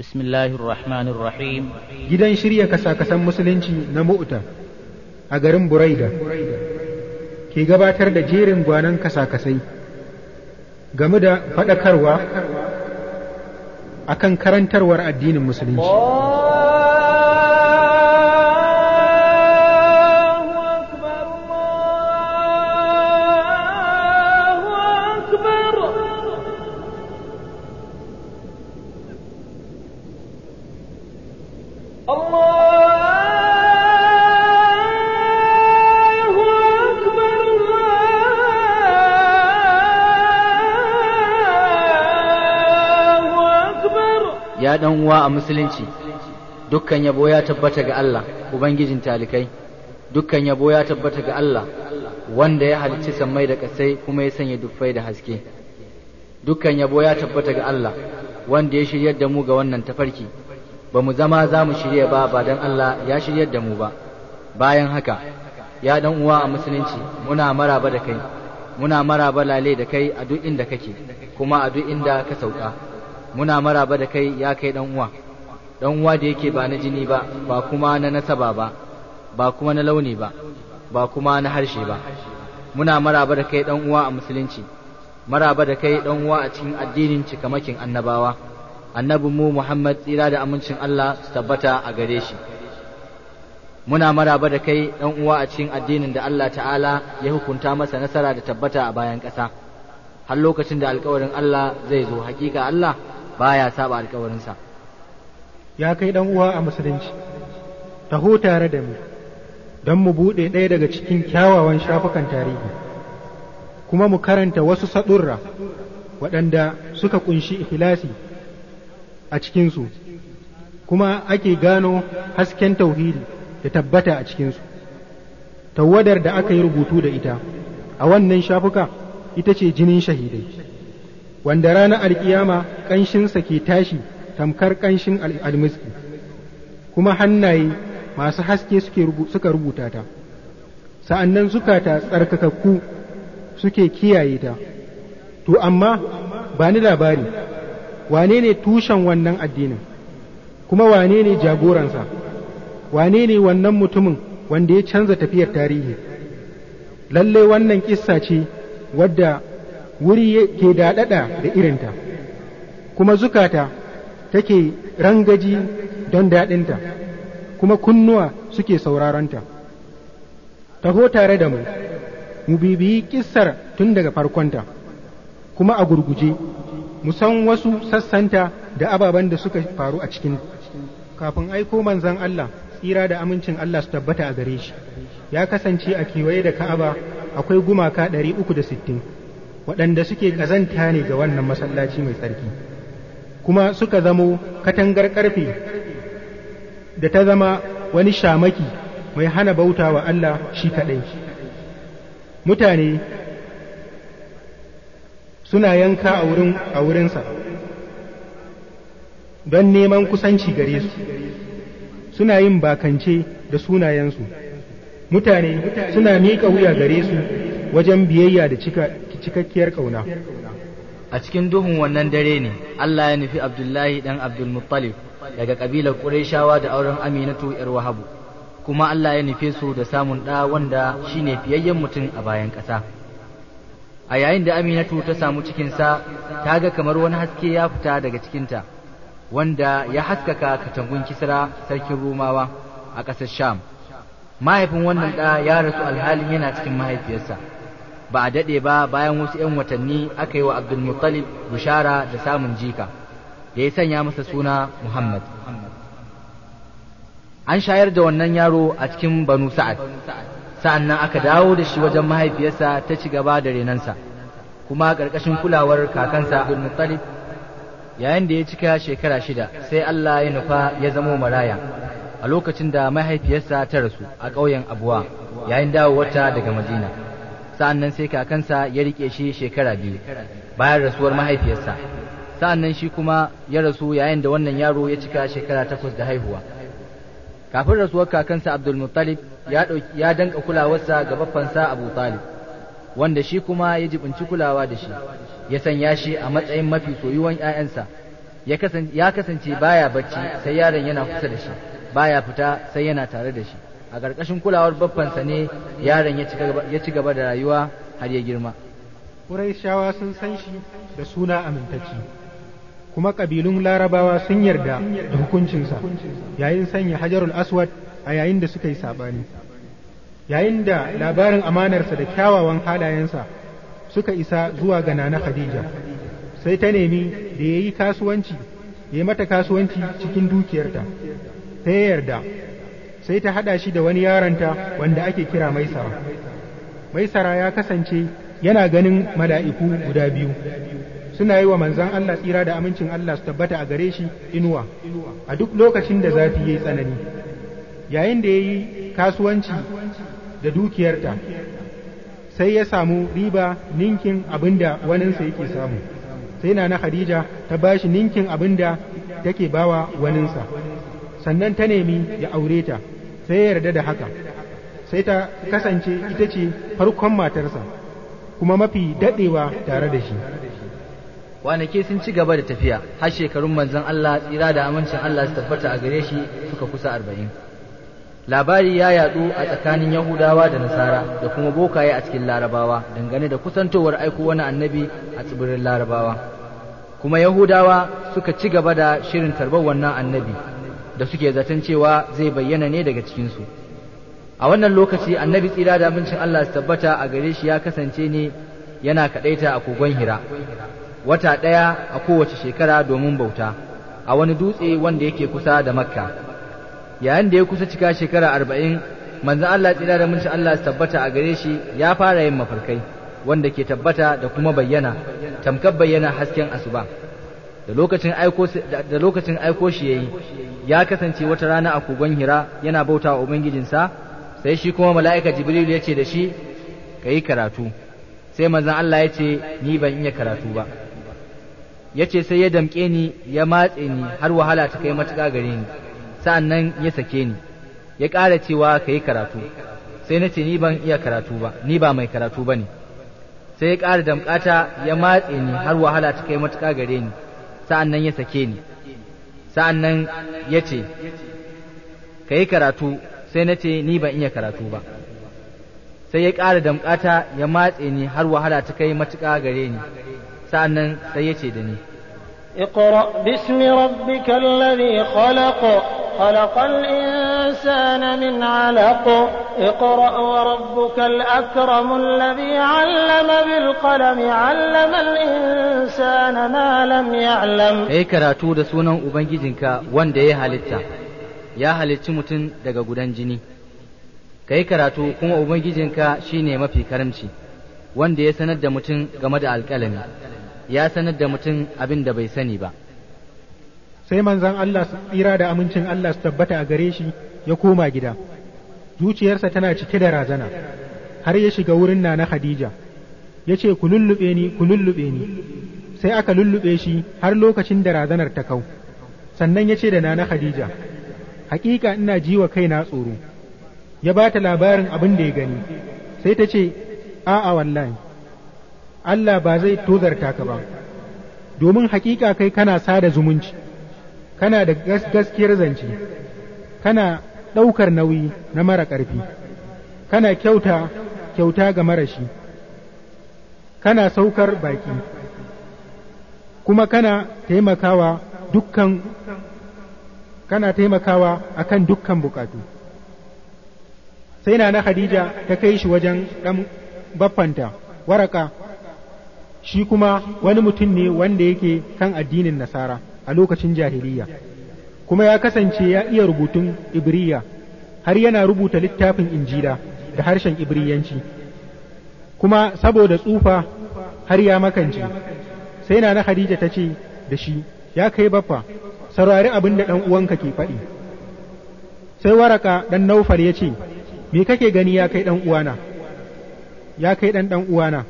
bismillahir rahmanir rahim gidan shirya kasakasan musulunci na mu'ta a garin buraida ke gabatar da jerin gwanan kasakasai game da faɗakarwa akan karantarwar addinin musulunci. Uwa a musulunci. Dukkan yabo ya tabbata ga Allah ubangijin talikai. Dukkan yabo ya tabbata ga Allah wanda ya halicci sammai da kasai kuma ya sanya duffai da haske. Dukkan yabo ya tabbata ga Allah wanda ya shiryar da mu ga wannan tafarki. Ba mu zama za mu shirya ba ba dan Allah ya shiryar da mu ba. Bayan haka ya dan uwa a musulunci muna maraba da kai. Muna maraba lale da kai a duk inda kake kuma a duk inda ka sauka. Muna maraba da kai ya kai dan uwa. Dan uwa da yake ba na jini ba ba kuma na nasaba ba ba kuma na launi ba ba kuma na harshe ba. Muna maraba da kai dan uwa a musulunci. Maraba da kai dan uwa a cikin addinin cikamakin annabawa. Annabin mu Muhammad tsira da amincin Allah su tabbata a gare shi. Muna maraba da kai dan uwa a cikin addinin da Allah ta'ala ya hukunta masa nasara da tabbata a bayan ƙasa. Har lokacin da alkawarin Allah zai zo. Hakika Allah baya saba alkawarinsa ya kai dan uwa a musulunci taho tare da mu don mu buɗe ɗaya daga cikin kyawawan shafukan tarihi kuma mu karanta wasu saɗurra waɗanda suka ƙunshi ikhlasi a cikinsu kuma ake gano hasken tauhidi da tabbata a cikinsu. Tawadar da aka yi rubutu da ita a wannan shafuka ita ce jinin shahidai. Wanda ranar alkiyama ƙanshinsa ke tashi tamkar ƙanshin almiski kuma hannaye masu haske suka rubuta ta. Sa'annan zukata tsarkakakku suke kiyaye ta. To amma ba ni labari wane ne tushen wannan addinin? Kuma wane ne jagoransa? Wane ne wannan mutumin wanda ya canza tafiyar tarihi? Lallai wannan kissa ce wadda wuri ke daɗaɗa da irinta kuma zukata take rangaji don daɗinta kuma kunnuwa suke sauraronta. Taho tare da mu mu bibiyi kissar tun daga farkonta kuma a gurguje mu san wasu sassanta da ababen da suka faru a cikin kafin aiko manzan Allah tsira da amincin Allah su tabbata a gare shi. Ya kasance a kewaye da Ka'aba akwai gumaka ɗari uku da sittin. Waɗanda suke ƙazanta ne ga wannan masallaci mai tsarki kuma suka zamo katangar ƙarfe da ta zama wani shamaki mai hana bauta wa Allah shi kaɗai. Mutane suna yanka a wurinsa don neman kusanci gare su. Suna yin bakance da sunayensu. Mutane suna miƙa wuya gare su wajen biyayya da cikakkiyar ƙauna. A cikin duhun wannan dare ne Allah ya nufi Abdullahi dan Abdul Muttalib daga kabilar Qurayshawa da auren Aminatu yar Wahabu. Kuma Allah ya nufe su da samun ɗa wanda shine fiyayyen mutum a bayan ƙasa. A yayin da Aminatu ta samu cikinsa ta ga kamar wani haske ya fita daga cikinta wanda ya haskaka katangun Kisra sarkin Rumawa a ƙasar Sham. Mahaifin wannan ɗa ya rasu alhalin yana cikin mahaifiyarsa. Ba a daɗe ba bayan wasu ‘yan watanni aka yi wa Abdulmuttalib bishara da samun jika da ya sanya masa suna Muhammad. An shayar da wannan yaro a cikin Banu Sa'ad, sa'an nan aka dawo da shi wajen mahaifiyarsa ta ci gaba da renansa, kuma ƙarƙashin kulawar kakansa Abdulmuttalib yayin da ya cika shekara shida sai Allah ya nufa ya zamo maraya a lokacin da mahaifiyarsa ta rasu a ƙauyen Abuwa yayin dawowarta daga Madina. Sa'an nan sai kakansa ya riƙe shi shekara biyu bayan rasuwar mahaifiyarsa. Sa'an nan shi kuma ya rasu yayin da wannan yaro ya cika shekara takwas da haihuwa. Kafin rasuwar kakansa abdulmuttalib ya ya danka kulawarsa ga baffansa abu talib wanda shi kuma ya jibinci kulawa da shi ya sanya shi a matsayin mafi soyuwan ‘ya'yansa. Ya kasance baya bacci sai yaron yana kusa da shi baya fita sai yana tare da shi. A ƙarƙashin kulawar baffansa ne yaron ya ci gaba da rayuwa har ya girma. Qurayshawa sun san shi da suna amintacci kuma ƙabilun larabawa sun yarda da hukuncinsa yayin sanya hajarul aswad a yayin da suka yi saɓani. Yayin da labarin amanarsa da kyawawan halayensa suka isa zuwa ga nana khadija sai ta nemi da ya yi kasuwanci ya yi mata kasuwanci cikin dukiyarta ta yarda sai ta haɗa shi da wani yaronta wanda ake kira maisara. Maisara ya kasance yana ganin mala'iku guda biyu. Suna yi wa manzan Allah tsira da amincin Allah su tabbata a gare shi inuwa. A duk lokacin da zafi ya yi tsanani. Yayin da ya yi kasuwanci da dukiyarta sai ya samu riba ninkin abin da waninsa yake samu. Sai na na Khadija ta bashi ninkin abin da take bawa waninsa. Sannan ta nemi ya aure ta. Sai ya yarda da haka. Sai ta kasance ita ce farkon matarsa kuma mafi daɗewa tare da shi. Kwanaki sun ci gaba da tafiya har shekarun manzon Allah tsira da amincin Allah su tabbata a gare shi suka kusa arba'in. Labari ya yadu a tsakanin yahudawa da nasara da kuma bokaye a cikin larabawa dangane da kusantowar aiko wani annabi a tsibirin larabawa. Kuma yahudawa suka ci gaba da shirin tarbar wannan annabi. Da suke zaton cewa zai bayyana ne daga cikinsu. A wannan lokaci annabi tsira da amincin Allah su tabbata a gare shi ya kasance ne yana kaɗaita a kogon hira. Wata ɗaya a kowace shekara domin bauta a wani dutse wanda yake kusa da makka. Yayin da ya kusa cika shekara arba'in manzon Allah tsira da amincin Allah su tabbata a gare shi ya fara yin mafarkai wanda ke tabbata da kuma bayyana tamkar bayyana hasken asuba. Da lokacin aiko da lokacin aiko shi yayi ya kasance wata rana a kogon hira yana bauta wa ubangijinsa sai shi kuma mala'ika jibril ya ce da shi ka yi karatu. Sai manzon Allah ya ce ni ban iya karatu ba. Ya ce sai ya damƙe ni ya matse ni har wahala ta kai matuƙa gare ni. Sa'an nan ya sake ni ya ƙara cewa ka yi karatu. Sai na ce ni ban iya karatu ba ni ba mai karatu ba ne. Sai ya ƙara damƙata ya matse ni har wahala ta kai matuƙa gare ni. Sa'an nan ya sake ni sa'an nan ya ce ka yi karatu sai na ce ni ban iya karatu ba sai ya ƙara damƙata ya matse ni har wahala ta kai matuƙa gare ni sa'an nan sai ya ce da ni اقرأ باسم ربك الذي خلق خلق الإنسان من علق اقرأ وربك الأكرم الذي علم بالقلم علم الإنسان ما لم يعلم kai karatu da sunan ubangijinka wanda ya halitta ya halicci mutum daga gudan jini kai karatu kuma ubangijinka shine mafi karamci wanda ya sanar da mutum game da alƙalami ya sanar da mutum abin da bai sani ba sai manzon Allah su tsira da amincin Allah su tabbata a gare shi ya koma gida zuciyarsa tana cike da razana har ya shiga wurin na Khadija ya ce ku lullube ni ku lullube ni Sai aka lullube shi har lokacin da razanar ta kau. Sannan ya ce da nana Khadija hakika ina ji wa kaina tsoro. Ya ba ta labarin abin da ya gani. Sai ta ce a'a wallahi Allah ba zai tozarta ka ba. Domin hakika kai kana sada zumunci kana da gaskiyar zance kana ɗaukar nauyi na mara ƙarfi kana kyauta kyauta ga marashi kana saukar baki kuma kana taimakawa dukkan kana taimakawa akan dukkan bukatu. Sai na na Khadija ta kai shi wajen ɗan baffanta waraka. Shi kuma wani mutum ne wanda yake kan addinin nasara a lokacin jahiliya. Kuma ya kasance ya iya rubutun ibriya har yana rubuta littafin injila da harshen ibriyanci. Kuma saboda tsufa har ya makance. Sai na na Khadija ta ce da shi ya kai baffa saurari abin da ɗan uwanka ke faɗi. Sai waraka ɗan naufar ya ce me kake gani ya kai ɗan uwana? Ya kai ɗan ɗan uwana.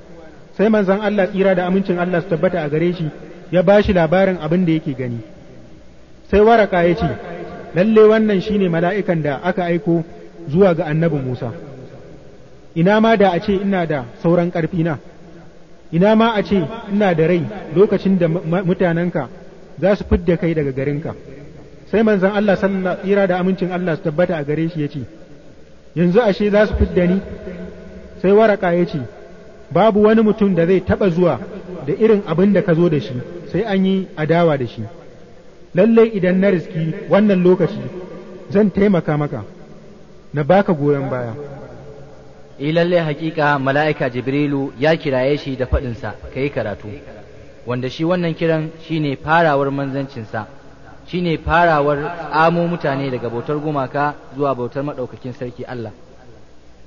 Sai manzon Allah tsira da amincin Allah su tabbata a gare shi ya ba shi labarin abin da yake gani. Sai waraka ya ce lalle wannan shine mala'ikan da aka aiko zuwa ga annabi Musa. Ina ma da a ce ina da sauran ƙarfina. Ina ma a ce ina da rai lokacin da mutanenka za su fidda kai daga garinka. Sai manzon Allah sallallahu tsira da amincin Allah su tabbata a gare shi ya ce yanzu ashe za su fidda ni? Sai waraka ya ce babu wani mutum da zai taɓa zuwa da irin abin da ka zo da shi sai an yi adawa da shi. Lallai idan na riski wannan lokaci zan taimaka maka na baka goyon baya. Eh lalle hakika mala'ika jibrilu ya kiraye shi da faɗinsa ka yi karatu. Wanda shi wannan kiran shine farawar manzancinsa shine farawar amo mutane daga bautar gumaka zuwa bautar maɗaukakin sarki Allah.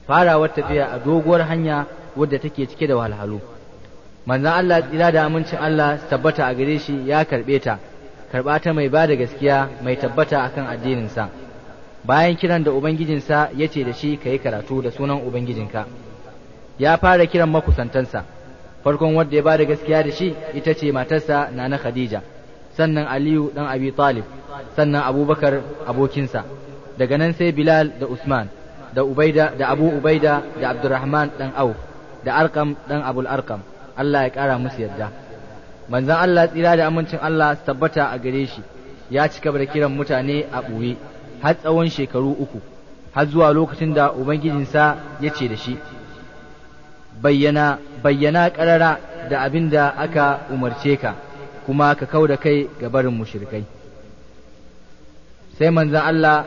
Farawar tafiya a doguwar hanya wadda take cike da wahalhalu. Manzan Allah tsira da amincin Allah tabbata a gare shi ya karɓe ta karɓa ta mai ba da gaskiya mai tabbata akan addininsa. Bayan kiran da ubangijinsa ya ce da shi ka yi karatu da sunan ubangijinka. Ya fara kiran makusantansa. Farkon wadda ya ba da gaskiya da shi ita ce matarsa nana khadija sannan aliyu dan abi talib sannan abubakar abokinsa. Daga nan sai bilal da usman da ubaida da abu ubaida da abdurrahman dan auf da arkam dan abul arkam. Allah ya kara musu yadda manzon allah tsira da amincin allah tabbata a gare shi. Ya cika da kiran mutane a ɓoye. Har tsawon shekaru uku har zuwa lokacin da ubangijinsa ya ce da shi bayyana bayyana ƙarara da abin da aka umarce ka kuma ka kau da kai ga barin mushrikai. Sai manzon Allah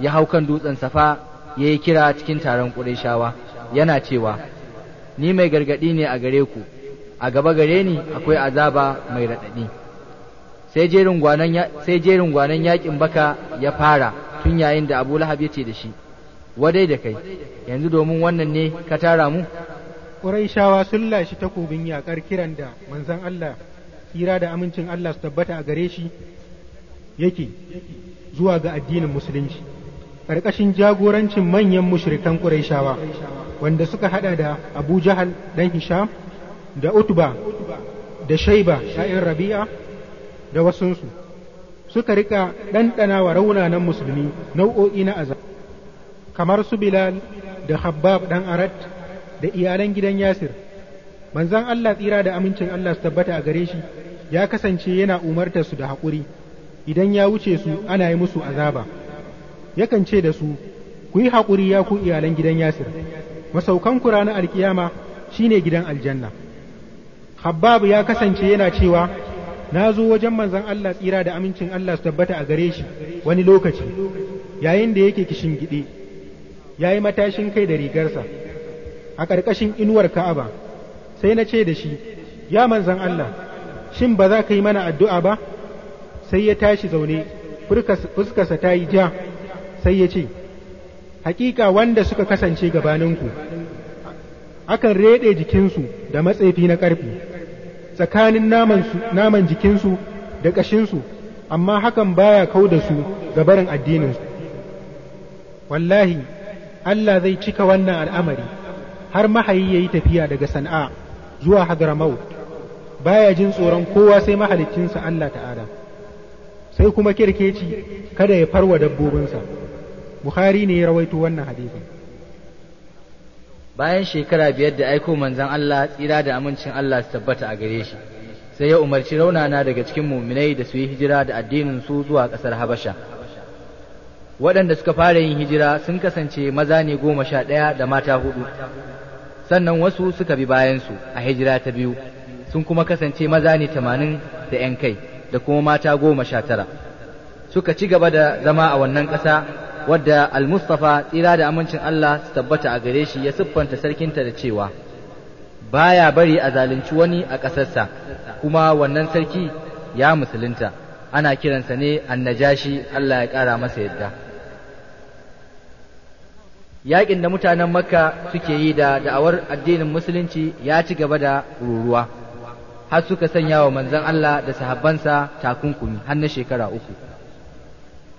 ya hau kan dutsen safa ya yi kira cikin taron ƙureshawa yana cewa ni mai gargaɗi ne a gare ku a gaba gare ni akwai azaba mai raɗaɗi. Sai jerin gwanon yaƙin baka ya fara tun yayin da abu lahab ya ce da shi wadai da kai yanzu domin wannan ne ka tara mu? Ƙuraishawa sun lashi takobin yaƙar kiran da manzon Allah tsira da amincin Allah su tabbata a gare shi yake zuwa ga addinin musulunci ƙarƙashin jagorancin manyan mushrikan Qurayshawa wanda suka hada da Abu Jahal dan Hisham da Utba da Shaiba sha'in Rabi'a da wasunsu. Suka riƙa ɗanɗana wa raunanan musulmi nau'o'i na azab kamar su Bilal da Habbab dan Arat da iyalan gidan Yasir. Manzon Allah tsira da amincin Allah su tabbata a gare shi ya kasance yana umartar su da haƙuri. Idan ya wuce su ana yi musu azaba. Yakan ce da su ku yi haƙuri ya ku iyalan gidan Yasir. Masaukan ku ranar alkiyama shine gidan aljanna. Habbab ya kasance yana cewa na zo wajen manzon Allah tsira da amincin Allah su tabbata a gare shi wani lokaci yayin da yake kishin gide ya yi matashin kai da rigarsa a ƙarƙashin inuwar Ka'aba. Sai na ce da shi ya manzon Allah shin ba za ka yi mana addu'a ba? Sai ya tashi zaune fuskarsa ta yi ja. Sai ya ce hakika wanda suka kasance gabaninku akan reɗe jikinsu da matsefi na ƙarfi tsakanin naman jikinsu da ƙashinsu amma hakan baya kau da su gabarin addininsu. Wallahi Allah zai cika wannan al'amari har mahayi ya yi tafiya daga sana'a zuwa hadramaut. Baya jin tsoron kowa sai mahalicinsa Allah ta'ala. Sai kuma kirkeci kada ya farwa dabbobinsa. Bukhari ne ya rawaito wannan hadisin. Bayan shekara biyar da aiko manzon Allah tsira da amincin Allah su tabbata a gare shi sai ya umarci raunana daga cikin muminai da su yi hijira da addinin su zuwa ƙasar Habasha. Waɗanda suka fara yin hijira sun kasance maza ne goma sha ɗaya da mata huɗu sannan wasu suka bi bayansu a hijira ta biyu sun kuma kasance maza ne tamanin da ‘yan kai da kuma mata goma sha tara. Suka ci gaba da zama a wannan ƙasa wadda al-mustafa tsira da amincin Allah su tabbata a gare shi ya siffanta sarkinta da cewa baya bari a zalunci wani a ƙasarsa kuma wannan sarki ya musulunta. Ana kiransa ne annajashi Allah ya ƙara masa yadda. Yaƙin da mutanen makka suke yi da da'awar addinin musulunci ya ci gaba da ruruwa har suka sanya wa manzon Allah da sahabbansa takunkumi har na shekara uku.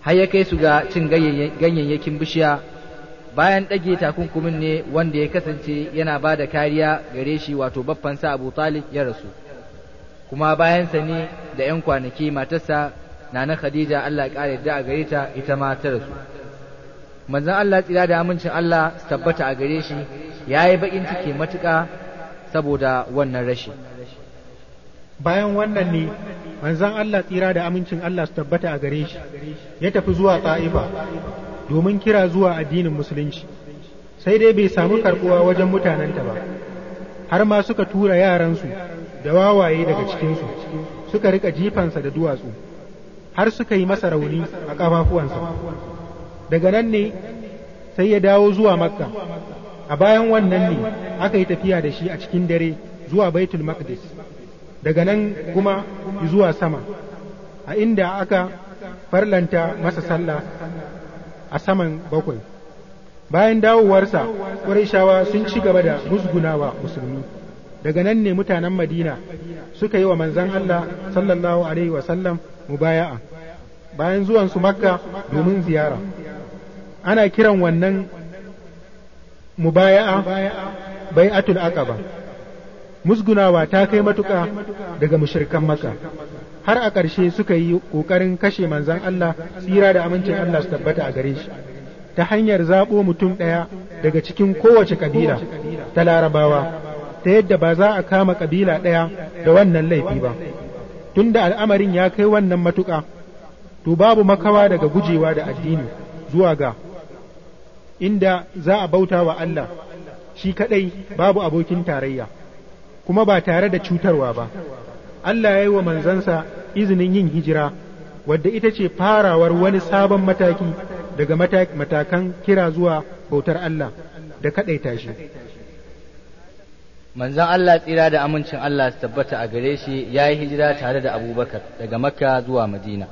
Har ya kai su ga cin ganyayyakin bishiya. Bayan ɗage takunkumin ne wanda ya kasance yana ba da kariya gare shi wato baffansa Abu Talib ya rasu. Kuma bayansa ne da ‘yan kwanaki matarsa Nana Khadija Allah ƙara yadda a gare ta ita ma ta rasu. Manzon Allah tsira da amincin Allah tabbata a gare shi ya yi baƙin ciki matuƙa saboda wannan rashi. Bayan wannan ne manzon Allah tsira da amincin Allah su tabbata a gare shi. Ya tafi zuwa ta'ifa domin kira zuwa addinin musulunci. Sai dai bai samu karɓuwa wajen mutanenta ba. Har ma suka tura yaransu da wawaye daga cikinsu suka riƙa jifansa da duwatsu har suka yi masa rauni a ƙafafuwansa. Daga nan ne sai ya dawo zuwa makka. A bayan wannan ne aka yi tafiya da shi a cikin dare zuwa baitul maqdis. Daga nan kuma zuwa sama a inda aka farlanta masa sallah a saman bakwai. Bayan dawowarsa ƙurayshawa sun ci gaba da musgunawa musulmi. Daga nan ne mutanen madina suka yi wa manzan Allah sallallahu alaihi wasallam mubaya'a. Bayan zuwansu makka domin ziyara. Ana kiran wannan mubaya'a bai'atul aqaba. Musgunawa ta kai matuƙa daga mushrikan makka. Har a ƙarshe suka yi ƙoƙarin kashe manzan Allah tsira da amincin Allah su tabbata a gare shi. Ta hanyar zaɓo mutum ɗaya daga cikin kowace ƙabila ta larabawa ta yadda ba za a kama ƙabila ɗaya da wannan laifi ba. Tunda al'amarin ya kai wannan matuƙa to babu makawa daga gujewa da addini zuwa ga inda za a bauta wa Allah shi kaɗai babu abokin tarayya. Kuma ba tare da cutarwa ba Allah ya yi wa manzansa izinin yin hijira wadda ita ce farawar wani sabon mataki daga matakan kira zuwa bautar Allah da kaɗaita shi. Manzon Allah tsira da amincin Allah su tabbata a gare shi ya yi hijira tare da abubakar daga makka zuwa madina.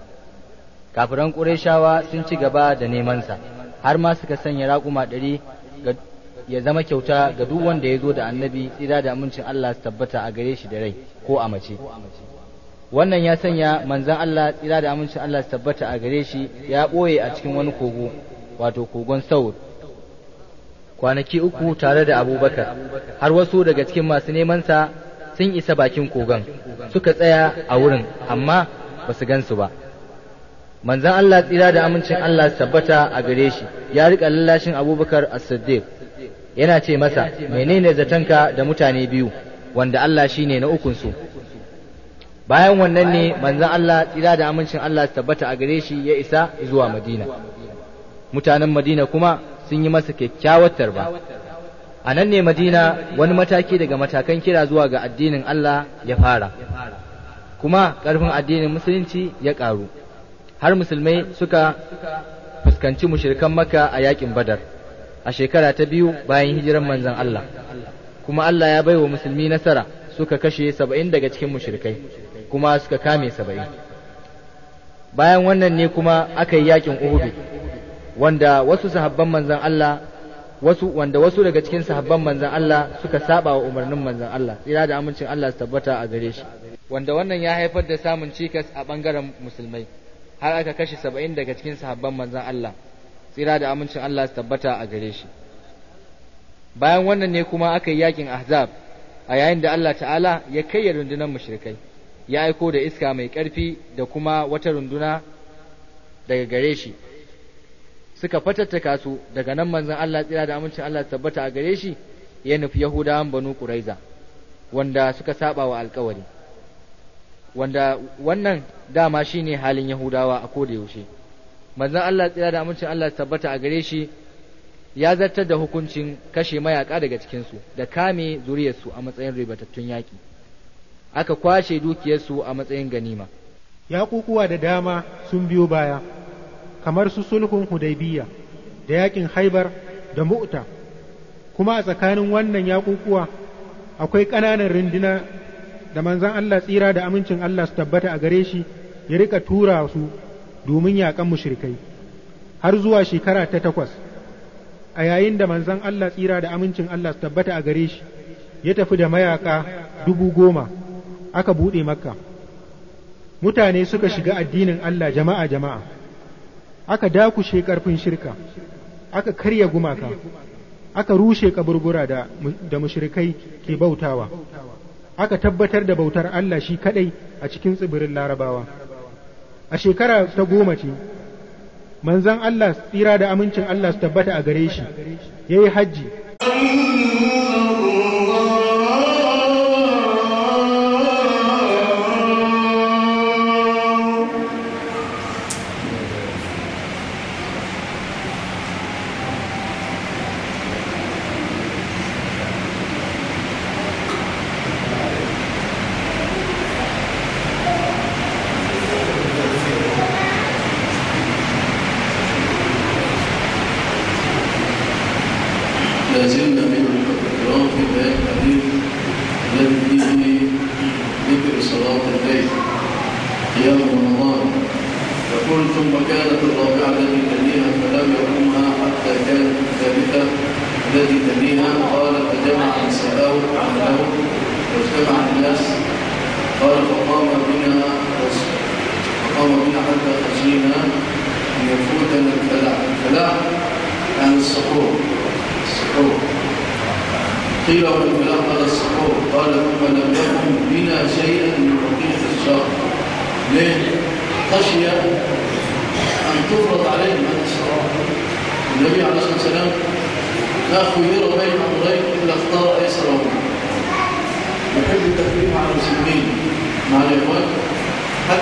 Kafiran ƙureshawa sun ci gaba da nemansa har ma suka sanya raƙuma ɗari ya zama kyauta ga duk wanda ya zo da annabi tsira da amincin Allah su tabbata a gare shi da rai ko a mace. wannan ya sanya manzan Allah tsira da amincin Allah su tabbata a gare shi ya ɓoye a cikin wani kogo wato kogon saur. Kwanaki uku tare da abubakar har wasu daga cikin masu nemansa sun isa bakin kogon suka tsaya a wurin amma ba su gansu ba. Manzan Allah tsira da amincin Allah su tabbata a gare shi ya riƙa lallashin abubakar as-siddiq. Yana ce masa menene zatonka da mutane biyu wanda Allah shine na ukunsu? Bayan wannan ne manzon Allah tsira da amincin Allah su tabbata a gare shi ya isa zuwa Madina. Mutanen Madina kuma sun yi masa kyakkyawar tarba. A nan ne Madina wani mataki daga matakan kira zuwa ga addinin Allah ya fara. Kuma ƙarfin addinin musulunci ya ƙaru. Har musulmai suka fuskanci mushrikan Makka a yaƙin Badar. A shekara ta biyu bayan hijiran manzon Allah. Kuma Allah ya baiwa musulmi nasara suka kashe saba'in daga cikin mushrikai kuma suka kame saba'in. Bayan wannan ne kuma aka yi yaƙin uhudu wanda wasu sahabban manzan Allah wasu wanda wasu daga cikin sahabban manzan Allah suka saba wa umarnin manzan Allah tsira da amincin Allah su tabbata a gare shi. Wanda wannan ya haifar da samun cikas a ɓangaren musulmai har aka kashe saba'in daga cikin sahabban manzan Allah. Tsira da amincin Allah su tabbata a gare shi. Bayan wannan ne kuma aka yi yaƙin ahzab a yayin da Allah ta'ala ya kai rundunar mushrikai ya aiko da iska mai ƙarfi da kuma wata runduna daga gare shi. Suka fatattaka su daga nan manzon Allah tsira da amincin Allah tabbata a gare shi ya nufi Yahudawan Banu Quraiza wanda suka saba wa alkawari wanda wannan dama shine halin Yahudawa a koda yaushe. Manzon Allah tsira da amincin Allah tabbata a gare shi ya zartar da hukuncin kashe mayaka daga cikinsu da kame zuriyarsu a matsayin ribatattun yaƙi. Aka kwashe dukiyarsu a matsayin ganima. Yaƙuƙuwa da dama sun biyo baya kamar su sulhun hudaybiya da yaƙin haibar da mu'ta. Kuma a tsakanin wannan yaƙuƙuwa akwai ƙananan runduna da manzon Allah tsira da amincin Allah su tabbata a gare shi ya riƙa tura su domin yaƙan mushrikai. Har zuwa shekara ta takwas a yayin da manzon Allah tsira da amincin Allah su tabbata a gare shi ya tafi da mayaka dubu goma aka buɗe makka. Mutane suka shiga addinin Allah jama'a jama'a. Aka dakushe ƙarfin shirka aka karya gumaka aka rushe kaburbura da, da mushrikai ke bautawa. Aka tabbatar da bautar Allah shi kadai a cikin tsibirin larabawa. A shekara ta goma ce manzan Allah tsira da amincin Allah su tabbata a gare shi ya yi hajji.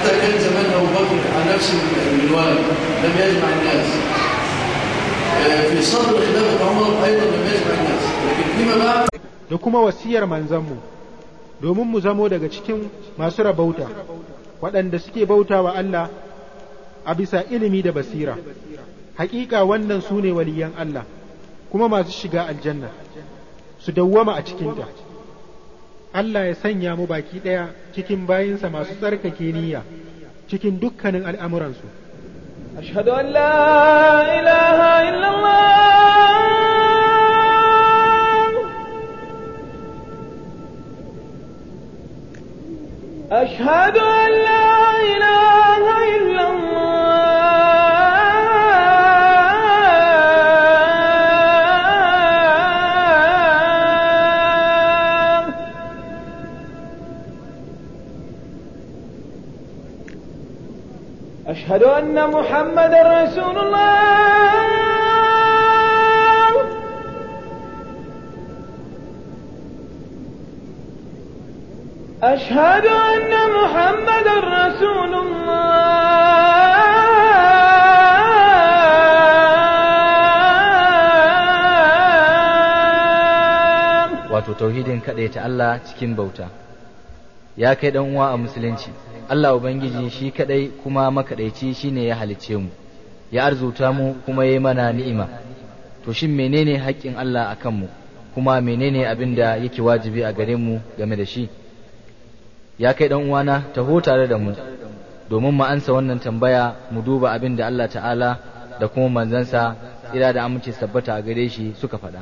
حتى كان زمان أبو بكر على نفس المنوال لم يجمع الناس في صدر خلافة عمر أيضا لم يجمع الناس لكن فيما بعد da kuma wasiyar manzanmu domin mu zamo daga cikin masu rabauta waɗanda suke bauta wa Allah a bisa ilimi da basira hakika wannan su ne waliyan Allah kuma masu shiga aljanna su dawwama a cikinta Allah ya sanya mu baki ɗaya cikin bayinsa masu tsarkake niyya cikin dukkanin al'amuransu أشهد أن لا إله إلا الله أشهد أن لا إله أن محمدا رسول الله. أشهد أن محمدا رسول الله. tauhidin ta Allah cikin bauta ya kai dan uwa a musulunci. Allah ubangiji shi kadai kuma makadaici shine ya halicce mu ya arzuta mu kuma yayi mana ni'ima. To shin menene haƙƙin Allah akan mu? Kuma menene abin da yake wajibi a gare mu game da shi? Ya kai dan uwana taho tare da mu domin mu ansa wannan tambaya mu duba abin da Allah ta'ala da kuma manzansa ira da amince tabbata a gare shi suka faɗa.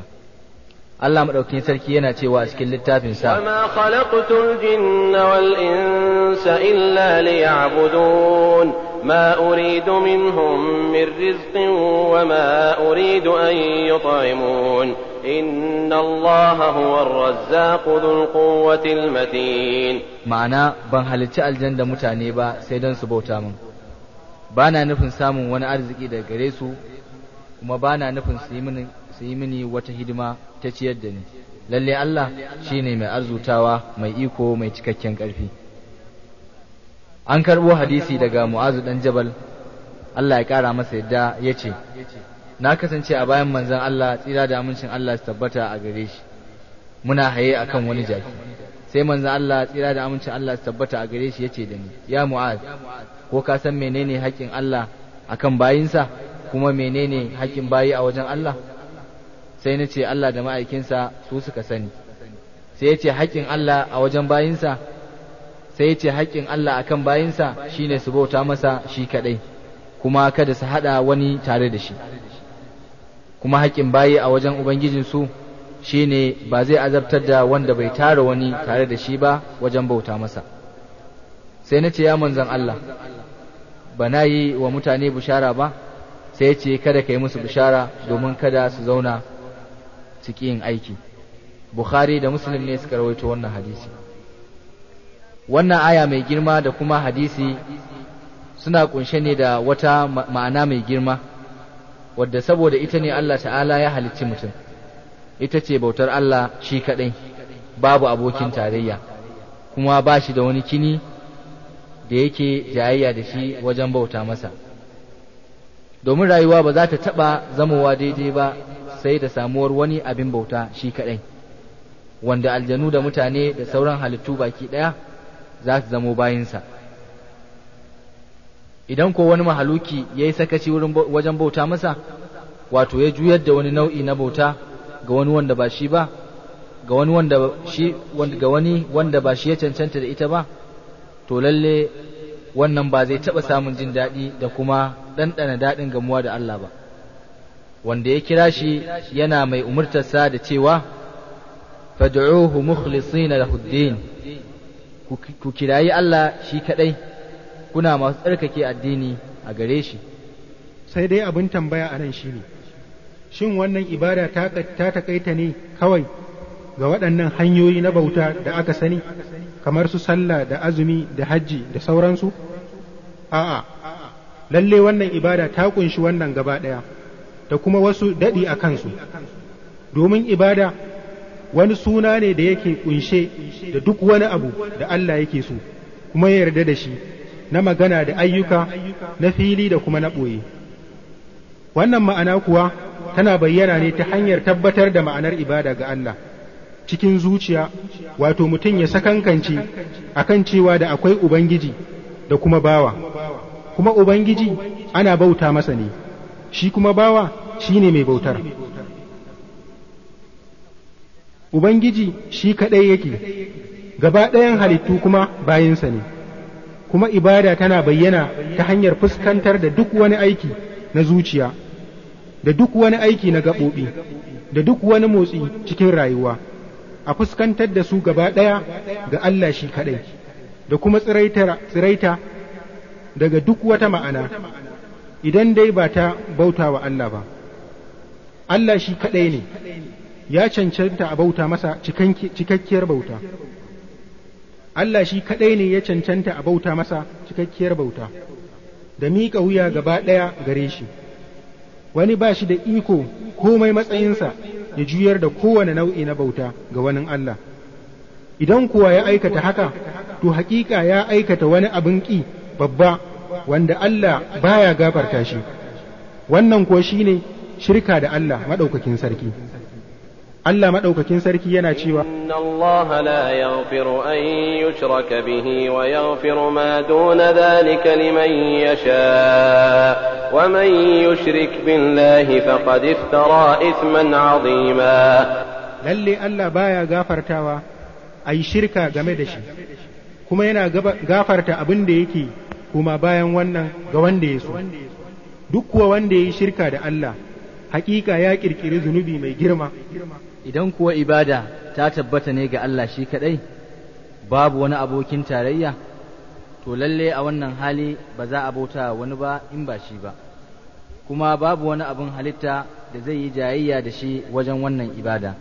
Allah maɗaukin sarki yana cewa a cikin littafin sa ma khalaqtul jinna wal insa illa liya'budun. Ma uridu minhum min rizqin wa ma uridu an yut'imun. Inna Allaha huwar razzaqu dhul quwwatil matin. Ma'ana ban halicci aljanna mutane ba sai dan su bauta min. Bana nufin samun wani arziki daga gare su kuma bana nufin su yi mini su yi mini wata hidima ta ciyar da ni. Lalle Allah shine mai arzutawa mai iko mai cikakken ƙarfi. An karɓo hadisi daga mu'azu ɗan jabal. Allah ya ƙara masa yadda ya ce na kasance a bayan manzon Allah tsira da amincin Allah su tabbata a gare shi. Muna haye akan wani jaki. Sai manzon Allah tsira da amincin Allah su tabbata a gare shi ya ce da ni ya mu'az ko ka san menene haƙƙin Allah akan bayinsa? Kuma menene haƙƙin bayi a wajen Allah? Sai na ce Allah da ma'aikinsa su suka sani. Sai ya ce haƙƙin Allah a wajen bayinsa sai ya ce haƙƙin Allah akan bayinsa shine su bauta masa shi kaɗai kuma kada su haɗa wani tare da shi. Kuma haƙƙin bayi a wajen ubangijinsu shine ba zai azabtar da wanda bai tara wani tare da shi ba wajen bauta masa. Sai na ce ya manzon Allah ba na yi wa mutane bishara ba? Sai ya ce kada ka yi musu bishara domin kada su zauna su ƙi yin aiki. Bukhari da muslim ne suka rawaito wannan hadisi. Wannan aya mai girma da kuma hadisi suna kunshe ne da wata ma'ana mai girma wadda saboda ita ne Allah ta'ala ya halicci mutum. Ita ce bautar Allah shi kaɗai babu abokin tarayya kuma ba shi da wani kini da yake jayayya da shi wajen bauta masa. Domin rayuwa ba za ta taɓa zamowa daidai ba sai da samuwar wani abin bauta shi kaɗai. Wanda aljanu da mutane da sauran halittu baki ɗaya za su zamo bayinsa. Idan ko wani mahaluki ya yi sakaci wajen bauta masa wato ya juyar da wani nau'i na bauta ga wani wanda ba shi ba ga wani wanda shi ga wani wanda ba shi ya cancanta da ita ba to lalle wannan ba zai taɓa samun jin daɗi da kuma ɗanɗana daɗin gamuwa da Allah ba. Wanda ya kira shi yana mai umurtarsa da cewa fad'uhu mukhlisina lahu din ku kirayi Allah shi kadai kuna masu tsarkake addini a gare shi. Sai dai abin tambaya a nan shine shin wannan ibada ta takaita ne kawai ga waɗannan hanyoyi na bauta da aka sani kamar su sallah da azumi da hajji da sauransu? A'a lalle wannan ibada ta ƙunshi wannan gaba ɗaya. Da kuma wasu daɗi a kansu. Domin ibada wani suna ne da yake kunshe da duk wani abu da Allah yake so kuma ya yarda da shi na magana da ayyuka na fili da kuma na ɓoye. Wannan ma'ana kuwa tana bayyana ne ta hanyar tabbatar da ma'anar ibada ga Allah. Cikin zuciya wato mutum ya sakankance akan cewa da akwai Ubangiji da kuma bawa. Kuma Ubangiji ana bauta masa ne shi kuma bawa shi ne mai bautar. Ubangiji shi kaɗai yake gaba ɗayan halittu kuma bayinsa ne kuma ibada tana bayyana ta hanyar fuskantar da duk wani aiki na zuciya da duk wani aiki na gaɓoɓi da duk wani motsi cikin rayuwa a fuskantar da su gaba ɗaya ga Allah shi kaɗai da kuma tsiraita daga duk wata ma'ana idan dai ba ta bauta wa Allah ba. Allah shi kaɗai ne. Ya cancanta a bauta masa cikakkiyar bauta. Allah shi kaɗai ne ya cancanta a bauta masa cikakkiyar bauta. Da miƙa wuya gaba ɗaya gare shi. Wani ba shi da iko komai matsayinsa ya juyar da kowane nau'i na bauta ga wani Allah. Idan kuwa ya aikata haka to haƙiƙa ya aikata wani abin ƙi babba wanda Allah baya gafarta shi. Wannan kuwa shine shirka da Allah maɗaukakin sarki. Allah maɗaukakin sarki yana cewa Inna Allah la yaghfiru an yushraka bihi wa yaghfiru ma duna dhalika liman yasha. Wa man yushrik billahi faqad iftara ithman 'azima. Lalle Allah baya gafartawa ayi shirka game da shi kuma yana gafarta abin da yake kuma bayan wannan ga wanda ya so. Duk kuwa wanda ya yi shirka da Allah hakika ya kirkiri zunubi mai girma. Idan kuwa ibada ta tabbata ne ga Allah shi kaɗai babu wani abokin tarayya to lalle a wannan hali ba za a bauta wani ba in ba shi ba. Kuma babu wani abin halitta da zai yi jayayya da shi wajen wannan ibada.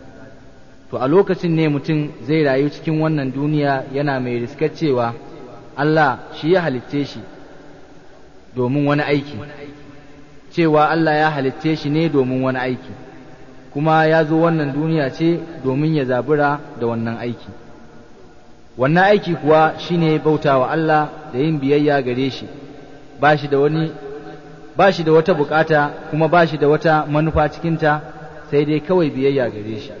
To a lokacin ne mutum zai rayu cikin wannan duniya yana mai riskar cewa Allah shi ya halitce shi domin wani aiki. Cewa Allah ya halitce shi ne domin wani aiki kuma ya zo wannan duniya ce domin ya zabura da wannan aiki. Wannan aiki kuwa shine bautawa Allah da yin biyayya gare shi. Ba shi da wani ba shi da wata buƙata kuma ba shi da wata manufa cikinta sai dai kawai biyayya gare shi.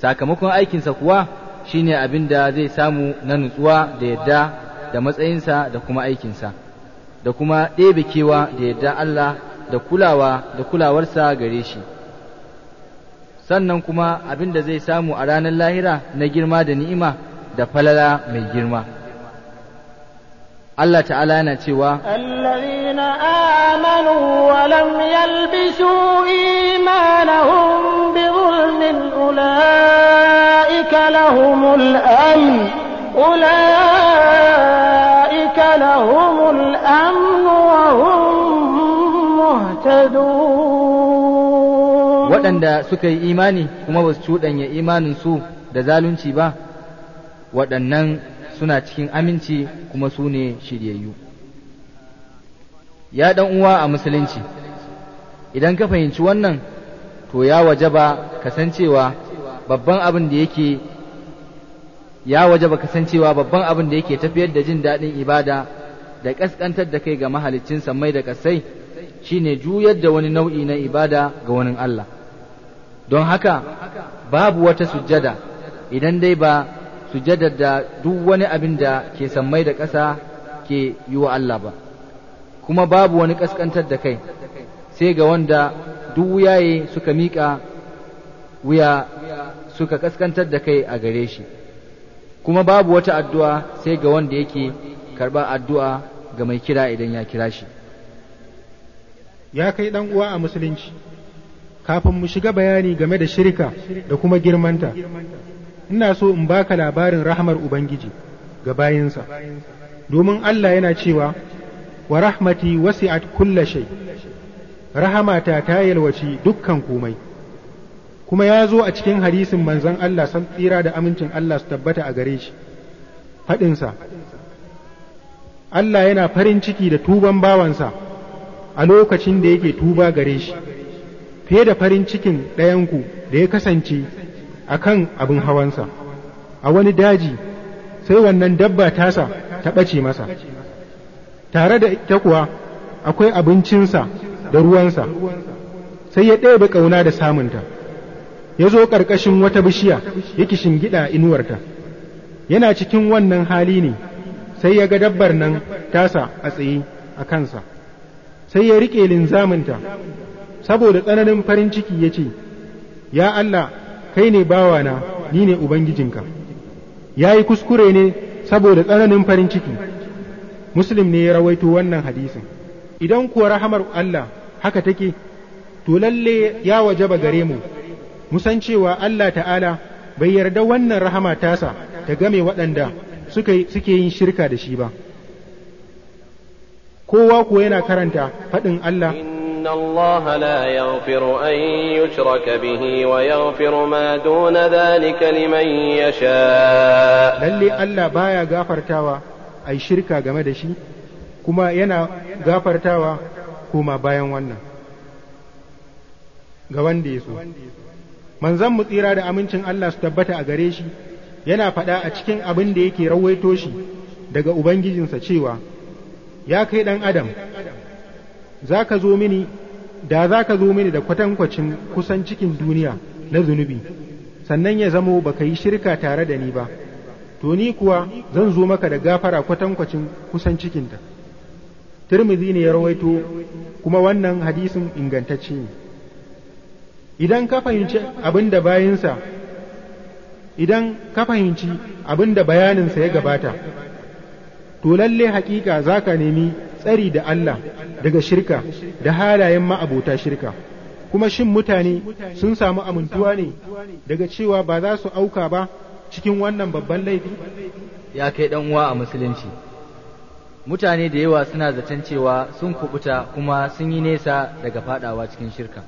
Sakamakon aikinsa kuwa shine abin da zai samu na nutsuwa da yadda da matsayinsa da kuma aikinsa da kuma ɗebe kewa da yadda Allah da kulawa da kulawarsa gare shi. Sannan kuma abin da zai samu a ranar lahira na girma da ni'ima da falala mai girma. Allah ta'ala yana cewa allazina amanu wa lam yalbisu imanahum bi ulaika lahumul amn ulaika مهتدون waɗanda suka yi imani kuma ba su cuɗanya imaninsu da zalunci ba waɗannan suna cikin aminci kuma su ne shiryayyu ya ɗan uwa a musulunci idan ka fahimci wannan to ya wajaba kasancewa babban abin da yake ya wajaba kasancewa babban abin da yake tafiyar da jin daɗin ibada da ƙasƙantar da kai ga mahaliccin sammai da ƙasai shine juyar da wani nau'i na ibada ga wani Allah. Don haka babu wata sujjada. Idan dai ba sujjadar da duk wani abin da ke sammai da ƙasa ke yi wa Allah ba. Kuma babu wani ƙasƙantar da kai sai ga wanda duk wuyaye suka miƙa wuya suka ƙasƙantar da kai a gare shi. Kuma babu wata addu'a sai ga wanda yake karɓar addu'a ga mai kira idan ya kira shi. Ya kai ɗan uwa a musulunci. Kafin mu shiga bayani game da shirka da kuma girmanta ina so in baka labarin rahamar ubangiji ga bayinsa. Domin Allah yana cewa wa rahmati wasi'at kulla shay. Rahamata ta yalwaci dukkan komai. Kuma ya zo a cikin hadisin manzon Allah san tsira da amincin Allah su tabbata a gare shi. Faɗinsa Allah yana farin ciki da tuban bawansa. A lokacin da yake tuba gare shi fiye da farin cikin ɗayanku da ya kasance a kan abin hawansa a wani daji sai wannan dabba tasa ta ɓace masa. Tare da ita kuwa akwai abincinsa da ruwansa sai ya ɗebe ƙauna da samunta ya zo ƙarƙashin wata bishiya yake shingida inuwarta. Yana cikin wannan hali ne sai ya ga dabbar nan tasa a tsaye a kansa. Sai ya riƙe linzaminta saboda tsananin farin ciki ya ce ya Allah kai ne bawana ni ne ubangijinka. Ya yi kuskure ne saboda tsananin farin ciki. Muslim ne ya rawaito wannan hadisin. Idan kuwa rahamar Allah haka take to lalle ya wajaba gare mu musan cewa Allah ta'ala bai yarda wannan rahama tasa ta game waɗanda suke yin shirka da shi ba. kowa kuwa yana karanta faɗin Allah إن الله لا يغفر أن يشرك به ويغفر ما دون ذلك لمن يشاء lalle Allah baya gafartawa ai shirka game da shi kuma yana gafartawa kuma bayan wannan ga wanda ya so manzon mu tsira da amincin Allah su tabbata a gare shi yana faɗa a cikin abin da yake rawaito shi daga ubangijinsa cewa ya kai ɗan adam za ka zo mini da za ka zo mini da kwatankwacin kusan cikin duniya na zunubi. Sannan ya zamo ba ka yi shirka tare da ni ba. To ni kuwa zan zo maka da gafara kwatankwacin kusan cikinta. Turmizi ne ya rawaito kuma wannan hadisin ingantacce ne. Idan ka fahimci abin da bayinsa idan ka fahimci abin da bayaninsa ya gabata to lalle hakika za ka nemi tsari da Allah daga shirka da halayen ma'abota shirka. Kuma shin mutane sun samu amintuwa ne daga cewa ba za su auka ba cikin wannan babban laifi? Ya kai dan uwa a musulunci mutane da yawa suna zaton cewa sun kubuta kuma sun yi nesa daga fadawa cikin shirka.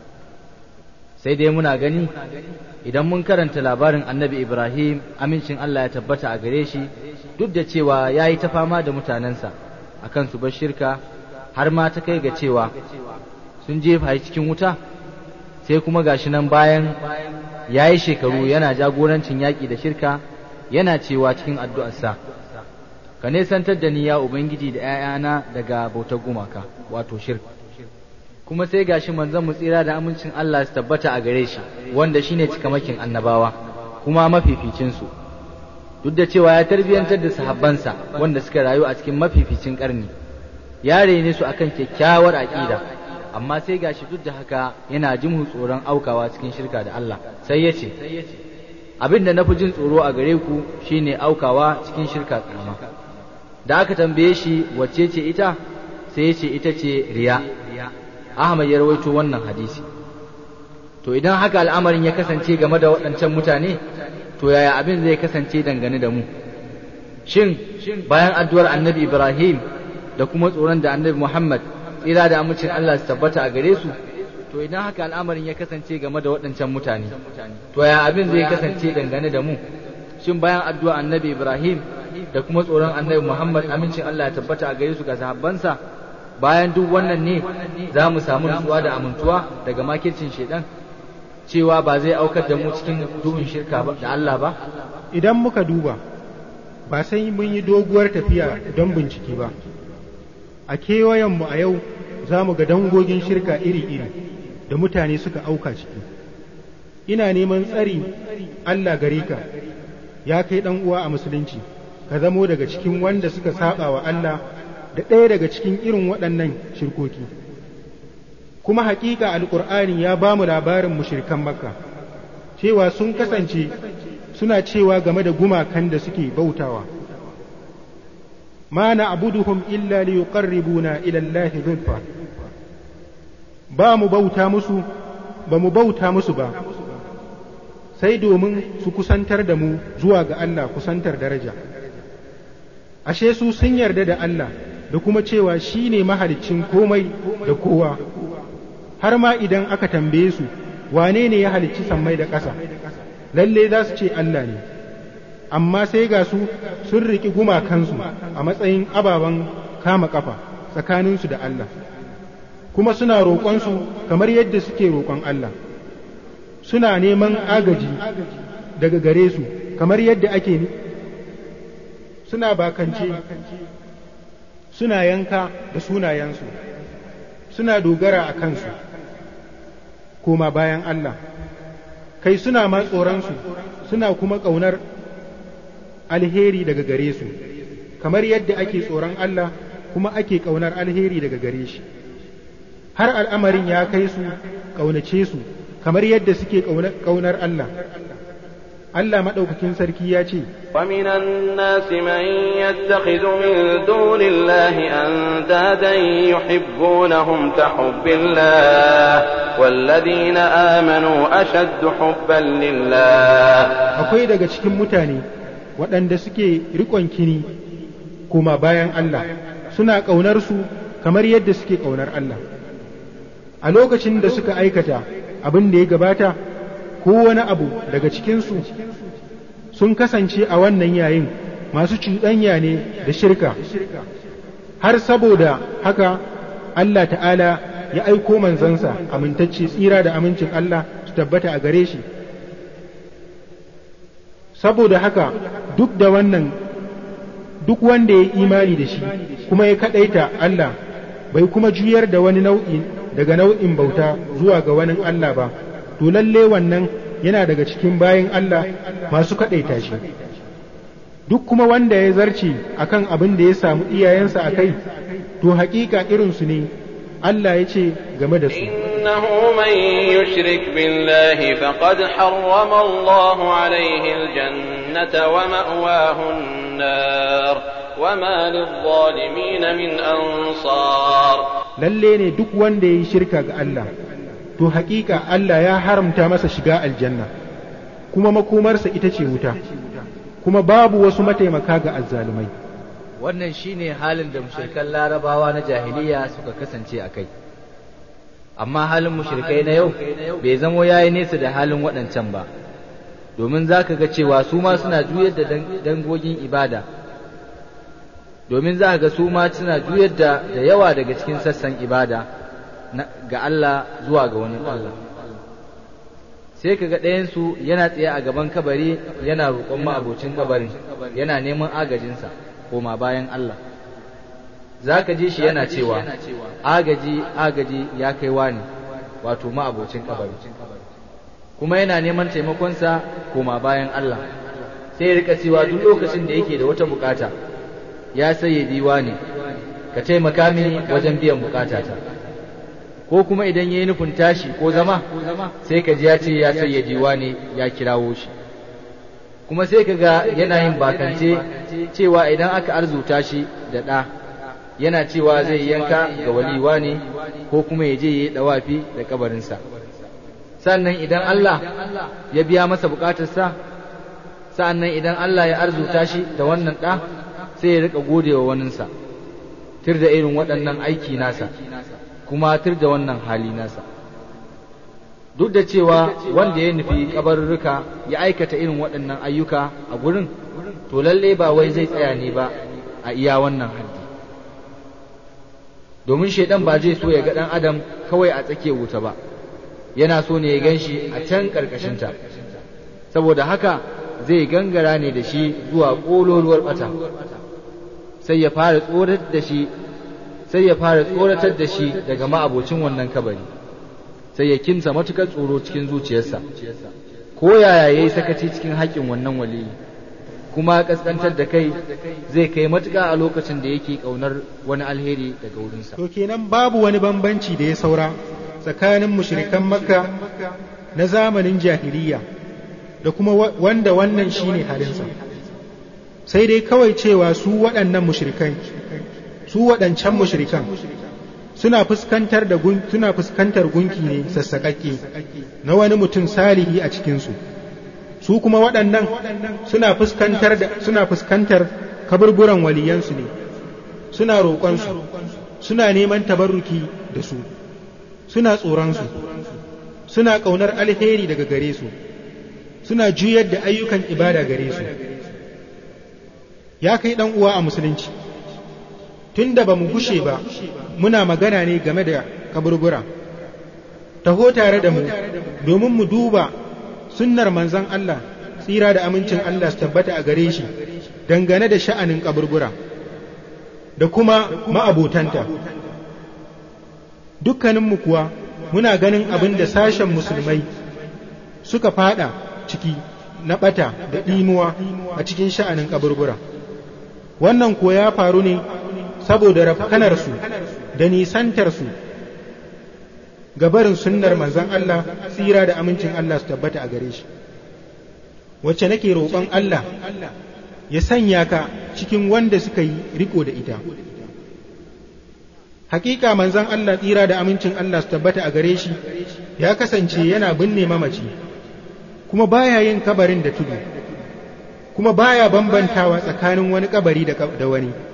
Sai dai muna gani idan mun karanta labarin annabi ibrahim amincin allah ya tabbata a gare shi duk da cewa ya yi ta fama da mutanensa a kan su bar shirka har ma ta kai ga cewa sun jefa cikin wuta sai kuma gashi nan bayan ya yi shekaru yana jagorancin yaƙi da shirka yana cewa cikin addu'arsa ka nesantar da ni ya ubangiji da ‘ya'yana daga bautar gumaka wato shirka kuma sai gashi manzon mu tsira da amincin Allah su tabbata a gare shi wanda shine cikamakin annabawa kuma mafificin su. Duk da cewa ya tarbiyantar da sahabbansa wanda suka rayu a cikin mafificin karni ya rene su akan kyakkyawar aqida amma sai gashi duk da haka yana jin tsoron aukawa cikin shirka da Allah. Sai ya ce abin da na fi jin tsoro a gare ku shine aukawa cikin shirka karama da aka tambaye shi wacce ce ita sai ya ce ita ce riya. Ahmad ya rawaito wannan hadisi. To idan haka al'amarin ya kasance game da waɗancan mutane to yaya abin zai kasance dangane da mu? Shin bayan addu'ar annabi Ibrahim da kuma tsoron da annabi Muhammad tsira da amincin Allah su tabbata a gare su to idan haka al'amarin ya kasance game da waɗancan mutane to yaya abin zai kasance dangane da mu? Shin bayan addu'ar annabi Ibrahim da kuma tsoron annabi Muhammad amincin Allah ya tabbata a gare su ga sahabbansa bayan duk wannan ne za mu samu nutsuwa da amintuwa daga makircin shaidan cewa ba zai aukar da mu cikin duhun shirka da Allah ba. Idan muka duba ba sai mun yi doguwar tafiya don bincike ba. A kewayenmu a yau za mu ga dangogin shirka iri-iri da mutane suka auka ciki. Ina neman tsari Allah gare ka ya kai uwa a musulunci ka zamo daga cikin wanda suka saba wa Allah da ɗaya daga cikin irin waɗannan shirkoki. Kuma haƙiƙa alƙur'ani ya ba mu labarin mushirkan makka cewa sun kasance suna cewa game da gumakan da suke bautawa. Ma na'buduhum illa liyuqarribuna ila Allah zulfa. Ba mu bauta musu ba mu bauta musu ba sai domin su kusantar da mu zuwa ga Allah kusantar daraja. Ashe su sun yarda da Allah da kuma cewa shi ne mahaliccin komai da kowa. Har ma idan aka tambaye su wane ne ya halicci sammai da ƙasa? Lalle za su ce Allah ne. Amma sai ga su sun riƙi gumakansu a matsayin ababen kama ƙafa tsakaninsu da Allah. Kuma suna roƙonsu kamar yadda suke roƙon Allah. Suna neman agaji daga gare su kamar yadda ake suna bakance. Suna yanka da sunayensu suna dogara a kansu koma bayan Allah. Kai suna ma tsoronsu suna kuma ƙaunar alheri daga gare su kamar yadda ake tsoron Allah kuma ake ƙaunar alheri daga gare shi. Har al'amarin ya kai su ƙaunace su kamar yadda suke ƙaunar Allah. Allah maɗaukakin sarki ya ce, ومن الناس من يتخذ من دون الله أندادا يحبونهم كحب الله والذين آمنوا أشد حبا لله akwai daga cikin mutane waɗanda suke riƙon kini kuma bayan Allah suna ƙaunar su kamar yadda suke ƙaunar Allah a lokacin da suka aikata abin da ya gabata ko wani abu daga cikinsu sun kasance a wannan yayin masu cuɗanya ne da shirka. Har saboda haka Allah ta'ala ya aiko manzansa amintacce tsira da amincin Allah su tabbata a gare shi. Saboda haka duk da wannan duk wanda ya imani da shi kuma ya kaɗaita Allah bai kuma juyar da wani nau'i daga nau'in bauta zuwa ga wani Allah ba to lalle wannan yana daga cikin bayan Allah masu kaɗaita shi duk kuma wanda ya zarce akan abin da ya samu iyayensa a kai to haƙiƙa irinsu ne Allah ya ce game da su إنه من يشرك بالله فقد حرم الله عليه الجنة ومأواه النار وما للظالمين من أنصار lalle ne duk wanda ya yi shirka ga Allah to haƙiƙa Allah ya haramta masa shiga aljanna kuma makomarsa ita ce wuta kuma babu wasu mataimaka ga azzalumai. Wannan shine halin da mushrikan larabawa na jahiliya suka kasance a kai. Amma halin mushrikai na yau bai zamo yayi nesa da halin waɗancan ba. Domin za ka ga cewa su ma suna juyar da dangogin ibada. Domin za ka ga su ma suna juyar da yawa daga cikin sassan ibada. Ga Allah zuwa ga wani Allah. Sai ka ga ɗayansu yana tsaye a gaban kabari yana roƙon ma'abocin kabarin yana neman agajinsa koma bayan Allah. Za ka ji shi yana cewa agaji agaji ya kai wani wato ma'abocin kabari. Kuma yana neman taimakonsa koma bayan Allah. Sai ya riƙa cewa duk lokacin da yake da wata buƙata ya sayyadi wani ka taimaka mini wajen biyan bukatata ko kuma idan ya yi nufin tashi ko zama sai ka ji ya ce ya sayyadi wani ya kirawo shi. Kuma sai ka ga yana yin bakance cewa idan aka arzuta shi da ɗa yana cewa zai yanka ga waliwa ne ko kuma ya je ya yi ɗawafi da kabarinsa. Sannan idan Allah ya biya masa bukatarsa sa'an nan idan Allah ya arzuta shi da wannan ɗa sai ya riƙa gode wa waninsa tir da irin waɗannan aiki nasa. Kuma tir da wannan hali nasa. Duk da cewa wanda ya nufi kabarurruka ya aikata irin waɗannan ayyuka a gurin to lalle ba wai zai tsaya ne ba a iya wannan haddi. Domin shaidan ba zai so ya ga ɗan adam kawai a tsakiyar wuta ba yana so ne ya gan shi a can ƙarƙashinta. Saboda haka zai gangara ne da shi zuwa ƙololuwar ɓata sai ya fara tsoratar da shi sai ya fara tsoratar da shi daga ma'abocin wannan kabari. Sai ya kimsa matuƙar tsoro cikin zuciyarsa. Ko yaya yayi sakaci cikin haƙƙin wannan waliyi kuma kaskantar da kai zai kai matuƙa a lokacin da yake ƙaunar wani alheri daga wurinsa. To kenan babu wani bambanci da ya saura tsakanin mushrikan makka na zamanin jahiliya da kuma wanda wannan shine halinsa. Sai dai kawai cewa su waɗannan mushrikai su waɗancan mushrikan suna fuskantar da suna fuskantar gunki ne sassaƙaƙƙe na wani mutum salihi a cikinsu. Su kuma waɗannan suna fuskantar da suna fuskantar kaburburan waliyansu ne. Suna roƙonsu suna neman tabarruki da su suna tsoronsu suna ƙaunar alheri daga gare su suna juyar da ayyukan ibada gare su. Ya kai ɗan uwa a musulunci tun da ba mu gushe ba muna magana ne game da kaburbura. Taho tare da mu domin mu duba sunnar manzon Allah tsira da amincin Allah su tabbata a gare shi dangane da sha'anin kaburbura da kuma ma'abotanta. Dukkaninmu kuwa muna ganin abin da sashen musulmai suka fada ciki na ɓata da ɗimuwa a cikin sha'anin kaburbura. Wannan kuwa ya faru ne saboda rafkanarsu da nisantarsu ga barin sunnar manzon Allah tsira da amincin Allah su tabbata a gare shi. Wacce nake roƙon Allah ya sanya ka cikin wanda suka yi riko da ita. Hakika manzon Allah tsira da amincin Allah su tabbata a gare shi ya kasance yana binne mamaci kuma baya yin kabarin da tudu kuma baya bambantawa tsakanin wani kabari da wani.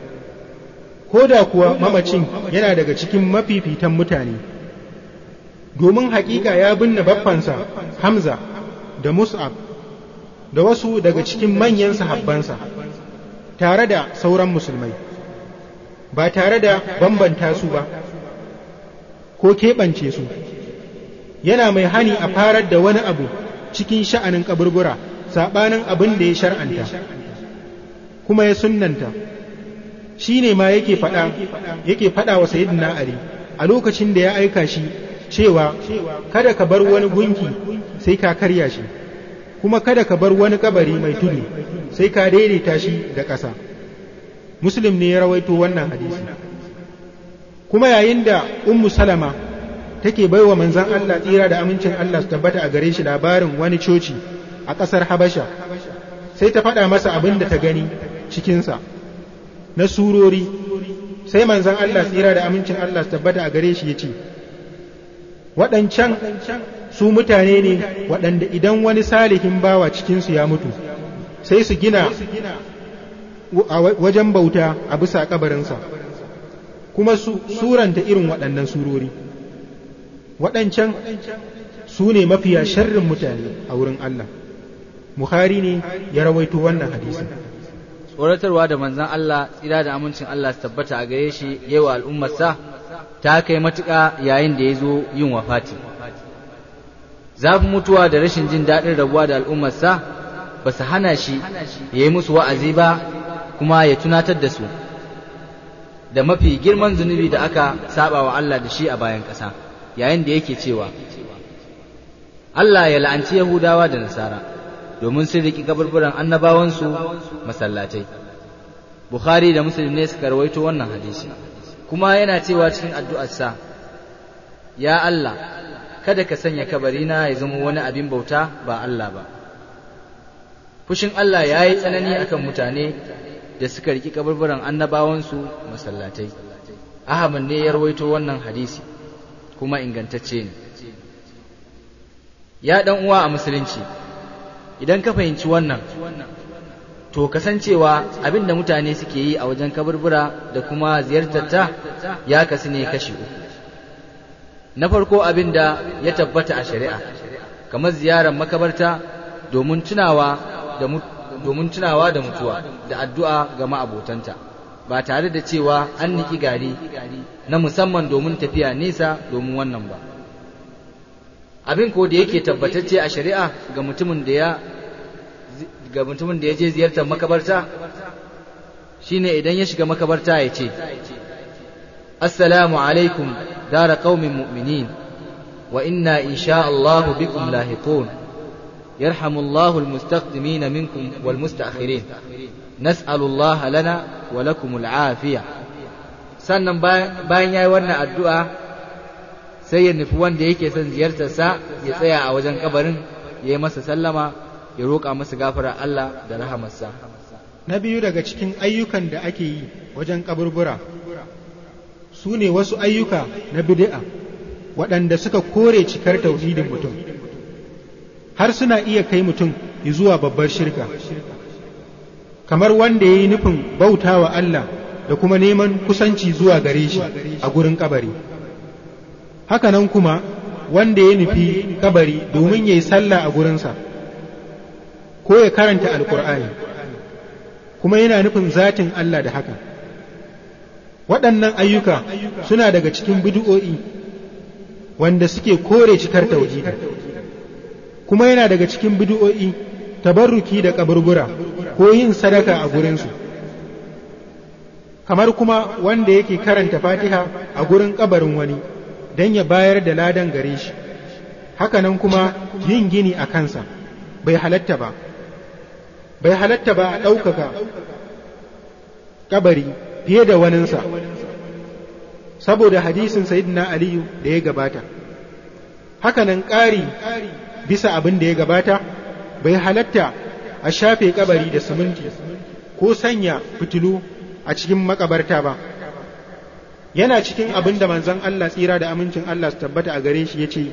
Ko da kuwa mamacin yana daga cikin mafifitan mutane domin hakika ya binne baffansa Hamza da Mus'ab da wasu daga cikin manyan sahabbansa tare da sauran musulmai ba tare da bambanta su ba ko keɓance su. Yana mai hani a farar da wani abu cikin sha'anin kaburbura saɓanin abin da ya shar'anta kuma ya sunnanta. Shi ne ma yake faɗa yake faɗa wa sayyidina Ali a lokacin da ya aika shi cewa kada ka bar wani gunki sai ka karya shi kuma kada ka bar wani kabari mai tudu sai ka daidaita shi da ƙasa. Muslim ne ya rawaito wannan hadisi. Kuma yayin da ummu salama take baiwa manzon Allah tsira da amincin Allah su tabbata a gare shi labarin wani coci a ƙasar Habasha sai ta faɗa masa abin da ta gani cikinsa. Na surori. Sai manzon Allah tsira da amincin Allah su tabbata a gare shi ya ce waɗancan su mutane ne waɗanda idan wani salihin bawa cikinsu ya mutu sai su gina a wajen bauta a bisa kabarinsa kuma su suranta irin waɗannan surori. Waɗancan su ne mafiya sharrin mutane a wurin Allah. Bukhari ne ya rawaito wannan hadisi. Tsoratarwa da manzan Allah tsira da amincin Allah su tabbata a gare shi yawa al'ummarsa ta kai matuƙa yayin da ya zo yin wafati. Zafin mutuwa da rashin jin daɗin rabuwa da al'ummarsa ba su hana shi ya yi musu wa'azi ba kuma ya tunatar da su da mafi girman zunubi da aka saba wa Allah da shi a bayan ƙasa yayin da yake cewa Allah ya la'anci Yahudawa da Nasara. Domin sun riƙi kaburburan annabawansu masallatai. Bukhari da Muslim ne suka rawaito wannan hadisi. Kuma yana cewa cikin addu'arsa ya Allah kada ka sanya kabarina ya zama wani abin bauta ba Allah ba. Fushin Allah ya yi tsanani akan mutane da suka riki kaburburan annabawansu masallatai. Ahmad ne ya rawaito wannan hadisi kuma ingantacce ne. Ya dan uwa a musulunci idan ka fahimci wannan to kasancewa abin da mutane suke yi a wajen kaburbura da kuma ziyartarta ya kasu ne kashi uku. Na farko abin da ya tabbata a shari'a kamar ziyarar makabarta domin tunawa da domin tunawa da mutuwa da addu'a ga ma'abotanta ba tare da cewa an niki gari na musamman domin tafiya nesa domin wannan ba. Abin ko da yake tabbatacce a shari'a ga mutumin da ya ga mutumin da ya je ziyartar makabarta shine idan ya shiga makabarta ya ce assalamu alaikum dara qaumin mu'minin wa inna insha Allah bikum lahiqun يرحم الله المستقدمين منكم والمستأخرين نسأل الله لنا ولكم العافية sannan bayan ya yi wannan addu'a sai ya nufi wanda yake son ziyartarsa ya tsaya a wajen kabarin ya yi masa sallama ya roƙa masa gafara Allah da rahamarsa. Na biyu daga cikin ayyukan da ake yi wajen kaburbura su ne wasu ayyuka na bid'a waɗanda suka kore cikar tauhidin mutum har suna iya kai mutum zuwa babbar shirka. Kamar wanda ya yi nufin bauta wa Allah da kuma neman kusanci zuwa gare shi a gurin kabari. Haka nan kuma wanda ya nufi kabari domin ya yi sallah a gurinsa ko ya karanta alkur'ani kuma yana nufin zatin Allah da haka. Waɗannan ayyuka suna daga cikin bid'o'i wanda suke kore cikar tauhidi kuma yana daga cikin bid'o'i tabarruki da kaburbura ko yin sadaka a gurinsu. Kamar kuma wanda yake karanta fatiha a gurin kabarin wani. Don ya bayar da ladan gare shi. Hakanan kuma yin gini a kansa bai halatta ba bai halatta ba a ɗaukaka kabari fiye da waninsa. Saboda hadisin sayyidina aliyu da ya gabata. Hakanan ƙari bisa abin da ya gabata bai halatta a shafe kabari da siminti ko sanya fitilu a cikin makabarta ba. Yana cikin abin da manzon Allah tsira da amincin Allah su tabbata a gare shi ya ce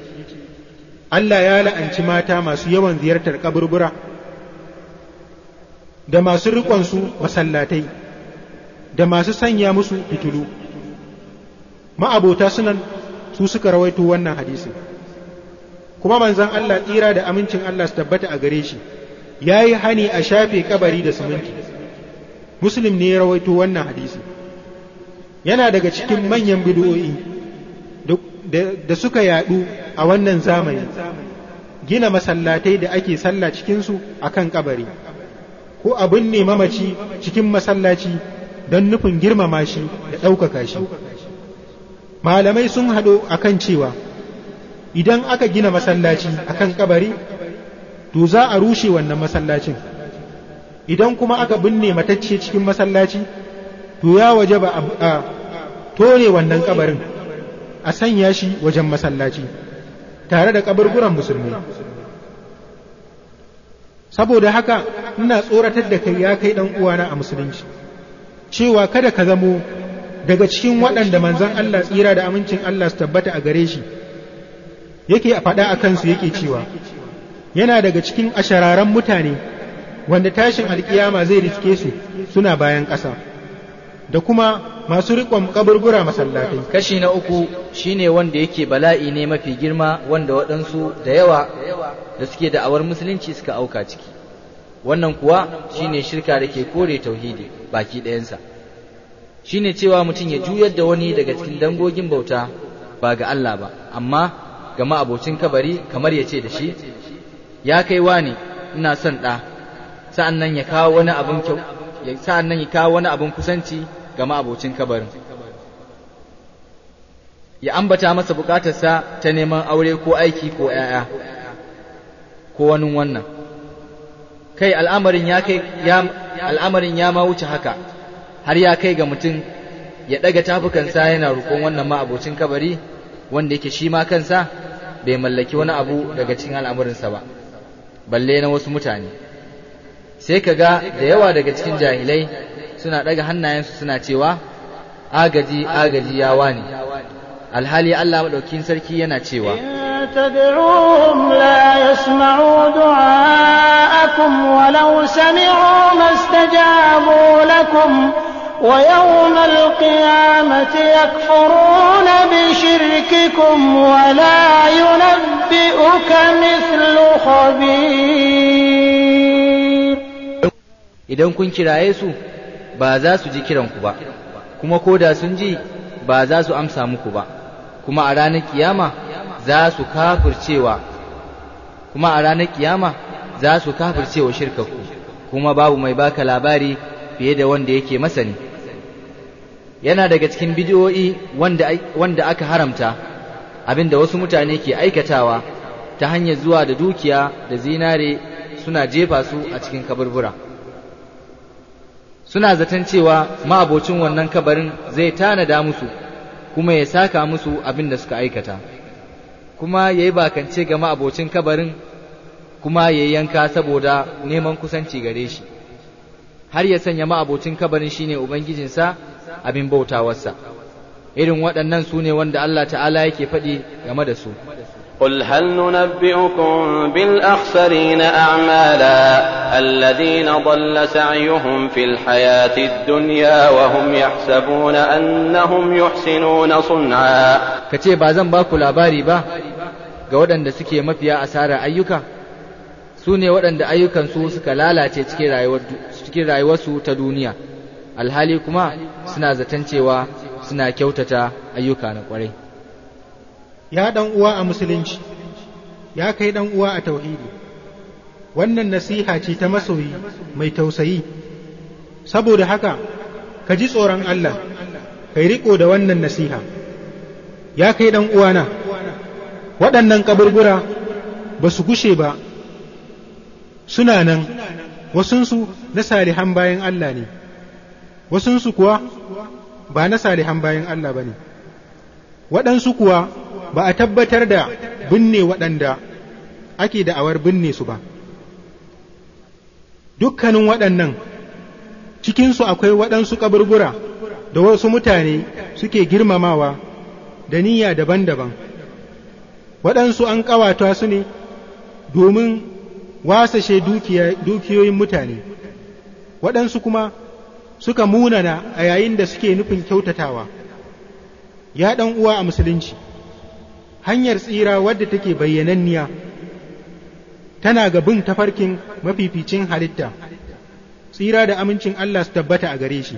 Allah ya la'anci mata masu yawan ziyartar kaburbura da masu riƙonsu masallatai da masu sanya musu fitilu. Ma'abota sunan su suka rawaito wannan hadisi kuma manzon Allah tsira da amincin Allah su tabbata a gare shi ya yi hani a shafe kabari da siminti. Muslim ne ya rawaito wannan hadisi yana daga cikin manyan bid'o'i da suka yadu a wannan zamani. Gina masallatai da ake sallah cikinsu a kan kabari. Ko abin ne mamaci cikin masallaci don nufin girmama shi da ɗaukaka shi. Malamai sun haɗo a kan cewa idan aka gina masallaci a kan kabari to za a rushe wannan masallacin. Idan kuma aka binne matacce cikin masallaci to ya waje ba a tone wannan kabarin a sanya shi wajen masallaci tare da kaburburan musulmi. Saboda haka ina tsoratar da kai ya kai dan uwana a musulunci cewa kada ka zamo daga cikin waɗanda manzon Allah tsira da amincin Allah su tabbata a gare shi yake a faɗa a kansu yake cewa yana daga cikin ashararan mutane wanda tashin alkiyama zai riske su suna bayan ƙasa. Da kuma masu riƙon kaburbura masallatai. Kashi na uku shine wanda yake bala'i ne mafi girma wanda waɗansu da yawa da suke da'awar musulunci suka auka ciki. Wannan kuwa shine shirka da ke kore tauhidi baki ɗayansa. Shine cewa mutum ya juyar da wani daga cikin dangogin bauta ba ga Allah ba amma ga ma'abocin kabari kamar ya ce da shi ya kai wani ina son ɗa. Sa'an nan ya kawo wani abin kyau sa'an nan ya kawo wani abin kusanci ga ma'abocin kabarin. Ya ambata masa bukatarsa ta neman aure ko aiki ko ‘ya'ya ko wani wannan. Kai al'amarin ya kai al'amarin ya ma wuce haka har ya kai ga mutum ya ɗaga tafukansa yana roƙon wannan ma'abocin kabari wanda yake shi ma kansa bai mallaki wani abu daga cikin al'amuransa ba balle na wasu mutane. sai ka ga da yawa daga cikin jahilai suna ɗaga hannayensu suna cewa agaji agaji ya wani alhali Allah maɗaukin sarki yana cewa تدعوهم لا يسمعوا دعاءكم ولو سمعوا ما استجابوا لكم ويوم القيامة يكفرون بشرككم ولا ينبئك مثل خبير idan kun kiraye su ba za su ji kiranku ba kuma ko da sun ji ba za su amsa muku ba. Kuma a ranar kiyama za su kafircewa kuma a ranar kiyama za su kafircewa shirkaku kuma babu mai baka labari fiye da wanda yake masani. Yana daga cikin bidiyoyi wanda, wanda aka haramta abin da wasu mutane ke aikatawa ta hanyar zuwa da dukiya da zinare suna jefa su a cikin kaburbura. suna zaton cewa ma'abocin wannan kabarin zai tanada musu kuma ya saka musu abin da suka aikata kuma ya yi bakance ga ma'abocin kabarin kuma ya yanka saboda neman kusanci gare shi har ya sanya ma'abocin kabarin shine ubangijinsa abin bautawarsa irin waɗannan su ne wanda Allah ta'ala yake faɗi game da su قل هل ننبئكم بالأخسرين أعمالا الذين ضل سعيهم في الحياة الدنيا وهم يحسبون أنهم يحسنون صنعا. كتي بازن باكو لاباري با ga waɗanda suke mafiya asarar ayyuka su ne waɗanda ayyukansu suka lalace cikin rayuwarsu ta duniya alhali kuma suna zaton cewa suna kyautata ayyuka na ƙwarai ya ɗan uwa a musulunci ya kai ɗan uwa a tauhidi wannan nasiha ce ta masoyi mai tausayi. Saboda haka ka ji tsoron Allah kai riko da wannan nasiha. Ya kai ɗan uwana waɗannan kaburbura ba su gushe ba. Suna nan wasunsu na salihan bayan Allah ne. Wasunsu kuwa ba na salihan bayan Allah ba ne. Waɗansu kuwa ba a tabbatar da binne waɗanda ake da'awar binne su ba. Dukkanin waɗannan cikinsu akwai waɗansu kaburbura da wasu mutane suke girmamawa da niyya daban-daban. Waɗansu an ƙawata su ne domin wasashe dukiyoyin mutane. Waɗansu kuma suka munana a yayin da suke nufin kyautatawa. Ya ɗan uwa a musulunci hanyar tsira wadda take bayyananniya tana ga bin tafarkin mafificin halitta. Tsira da amincin Allah su tabbata a gare shi.